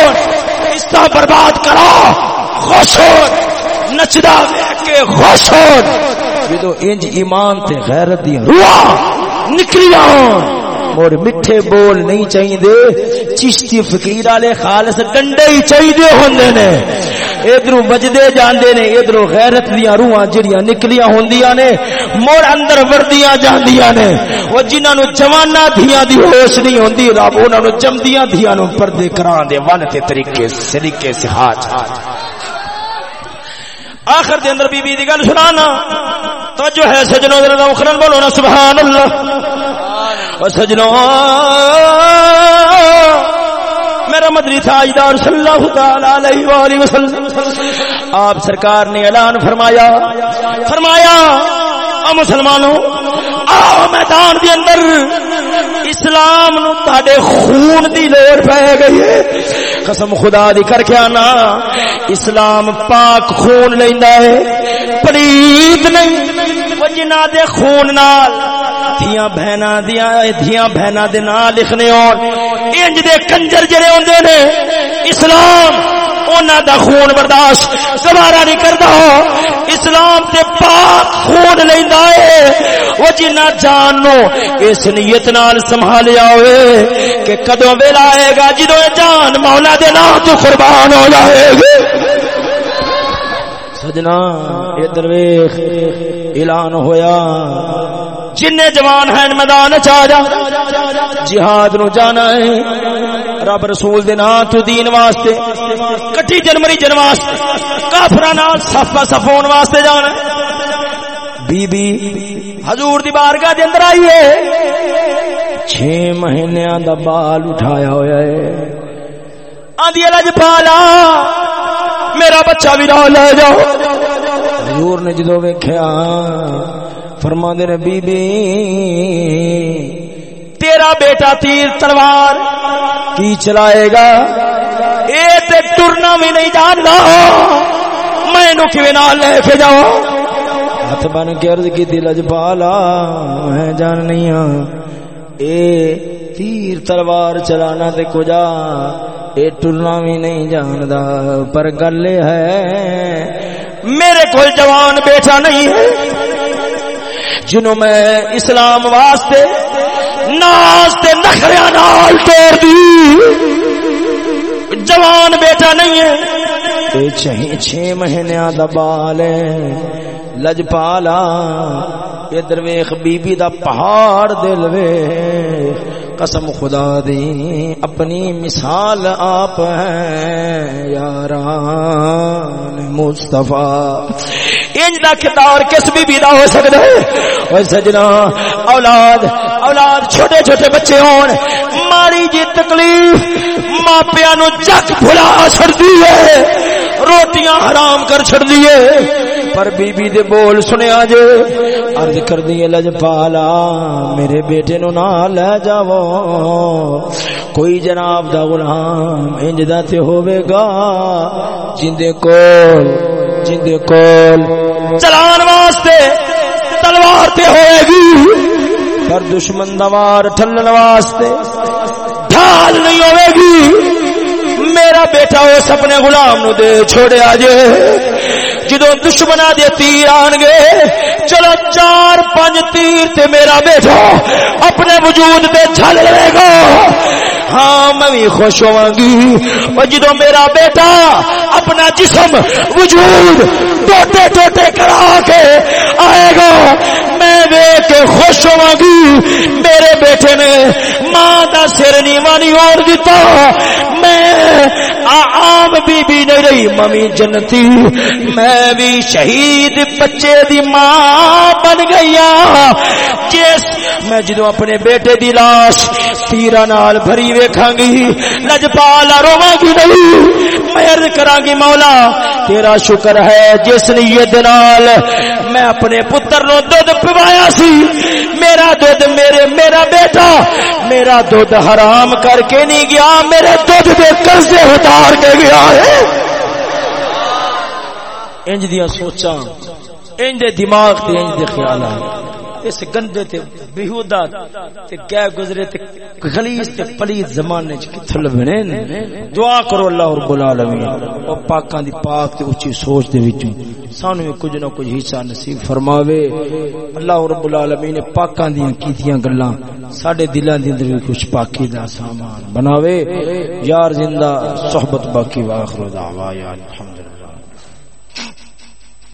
رشتہ برباد کرا۔ خوش ہو نچدا کے خوش ہو جدو انج ایمان تے غیرت دی روح نکلی آن اور میٹھے بول نہیں چاہیے چشتی فقیر والے خالص ڈنڈے ہی چاہیے ہوندے نے۔ ادھر بجدے جاندے نے ادھر غیرت دیا روحاں جڑیاں نکلیاں ہوندیاں نے مڑ اندر وردیاں جاندیاں نے۔ وہ جنہاں نو جوانا دھیاں دی ہوش نہیں ہوندی، رب انہاں نو جمدیاں دھیاں نو پردے کران دے ون تے طریقے سلیقے سے ہاتھ آخر دے اندر بی بی دی گل سنانا۔ تو جو ہے سجنوں دے نام بولو نا سبحان اللہ و سجنوں، میرا مدری تاجدار صلی اللہ تعالی علیہ والہ وسلم، آپ سرکار نے اعلان فرمایا فرمایا او مسلمانوں آؤ میدان دے اندر اسلام نو تہاڈے خون دی لوڑ پے گئی ہے۔ قسم خدا دی کر کے آنا۔ اسلام پاک خون لیندا ہے۔ پلیت نہیں۔ وہ جنہ دے خون نال، دھیاں بہنا دیاں دھیاں بہنا دے نال لکھنے اور انج دے کنجر جڑے ہوندے نے، اسلام انہاں دا خون برداشت۔ گوارا نہیں کردا۔ اسلام تے پاک خون لیندا ہے۔ وہ جنہ جان نو اس نیت نال سنبھالیا ہوئے کہ کدوں ویلا آئے گا، جدوں جان مولا دے نام تو قربان ہو جائے گی۔ سجنا ادھر ویخ اعلان ہویا۔ جن جوان ہیں، میدان چا جا۔ جہاد نو جانا ہے۔ رب رسول دے نام تو دین واسطے۔ کٹی جنوری جن واسطے۔ کافر نال صفا صفون واسطے جانا بی بی حضور دی بارگاہ دے اندر آئی ہے۔ چھ مہینے دا بال اٹھایا ہویا ہے۔ آدھی لج پالا۔ میرا بچہ بھی نہ لے جاؤ۔ حضور نے جدو ویکھیا فرما دے نے، بی بی، تیرا بیٹا تیر تلوار کی چلائے گا؟ اے تے ٹرنا بھی نہیں جاندا۔ میں نو کیویں نال لے کے جاؤ ہاتھ بن کے عرض کی دل اج بالا، میں جان نہیں ہاں۔ اے تیر تلوار چلانا تے کجا، اے ٹرنا بھی نہیں جاندا۔ پر گل ہے میرے کوئی جوان بیٹا نہیں ہے، جنہوں میں اسلام واسطے ناستے نخریا نال توڑ دی۔ جوان بیٹا نہیں ہے۔ چھ چھ مہینے دا بال لج پالا ادھر ویخ بی بی دا پہاڑ دل ویخ قسم خدا دی، اپنی مثال آپ ہیں یاران مصطفیٰ۔ انج دا کردار کس بھی بھی دا ہو سکتا ہے؟ اور سجنا، اولاد اولاد، چھوٹے چھوٹے بچے ہون، ماری جی تکلیف، ماپیاں نو جگ بھلا چڑتی ہے روٹیاں حرام کر چھڑ ہے پر بی بی دے بول سنیا جے۔ عرض کر دیے لجپالا میرے بیٹے نو نہ لے جاو کوئی جناب دا غلام انج دا تے ہوے گا۔ جندے کول جندے کول۔ چلان واسطے تلوار تے ہوئے گی۔ پر دشمن دوار ٹھلن واسطے ڈھال نہیں ہوئے گی۔ میرا بیٹا اس اپنے غلام نو دے چھوڑے آجے جدو دشمنا دے تیر آن گے چلو چار پانچ تیر تے میرا بیٹا اپنے وجود تے چھل لے گا۔ ہاں میں بھی خوش ہوا گی اور جدو میرا بیٹا اپنا جسم وجود ٹوٹے ٹوٹے کرا کے آئے گا، میں دیکھ کے خوش ہوا گی میرے بیٹے نے ماں کا سر نیوا نہیں اور دیتا میں عام بی بی نہیں رہی، ممی جنتی۔ میں بھی شہید بچے دی ماں بن گئی جس میں جدو اپنے بیٹے دی لاش تیرا نال بھری ویکھاں گی۔ لجپال رواں گی نہیں میں کراں گی، مولا، تیرا شکر ہے جس نیت نال میں اپنے پتر نو دودھ پوایا سی۔ میرا دودھ میرے، میرا بیٹا، میرا دودھ حرام کر کے نہیں گیا، میرے دودھ دے قرضے اتار کے گیا ہے۔ انج دیا سوچا انج دے دماغ تے انج دے خیالات۔ اس گندے تے بیہودہ تے گئے گزرے تے غلیظ تے پلید زمانے چ کتھوں لبنے دعا کرو اللہ رب العالمین۔ او پاکاں دی پاک تے اونچی سوچ دے وچوں سانو کچھ نہ کچھ حصہ نصیب فرماوے۔ اللہ رب العالمین پاکاں دیاں کیتیاں گلاں ساڈے دلاں دے اندر کچھ پاکی دا سامان بناوے۔ یار زندہ، صحبت باقی واخر دعوایا الحمد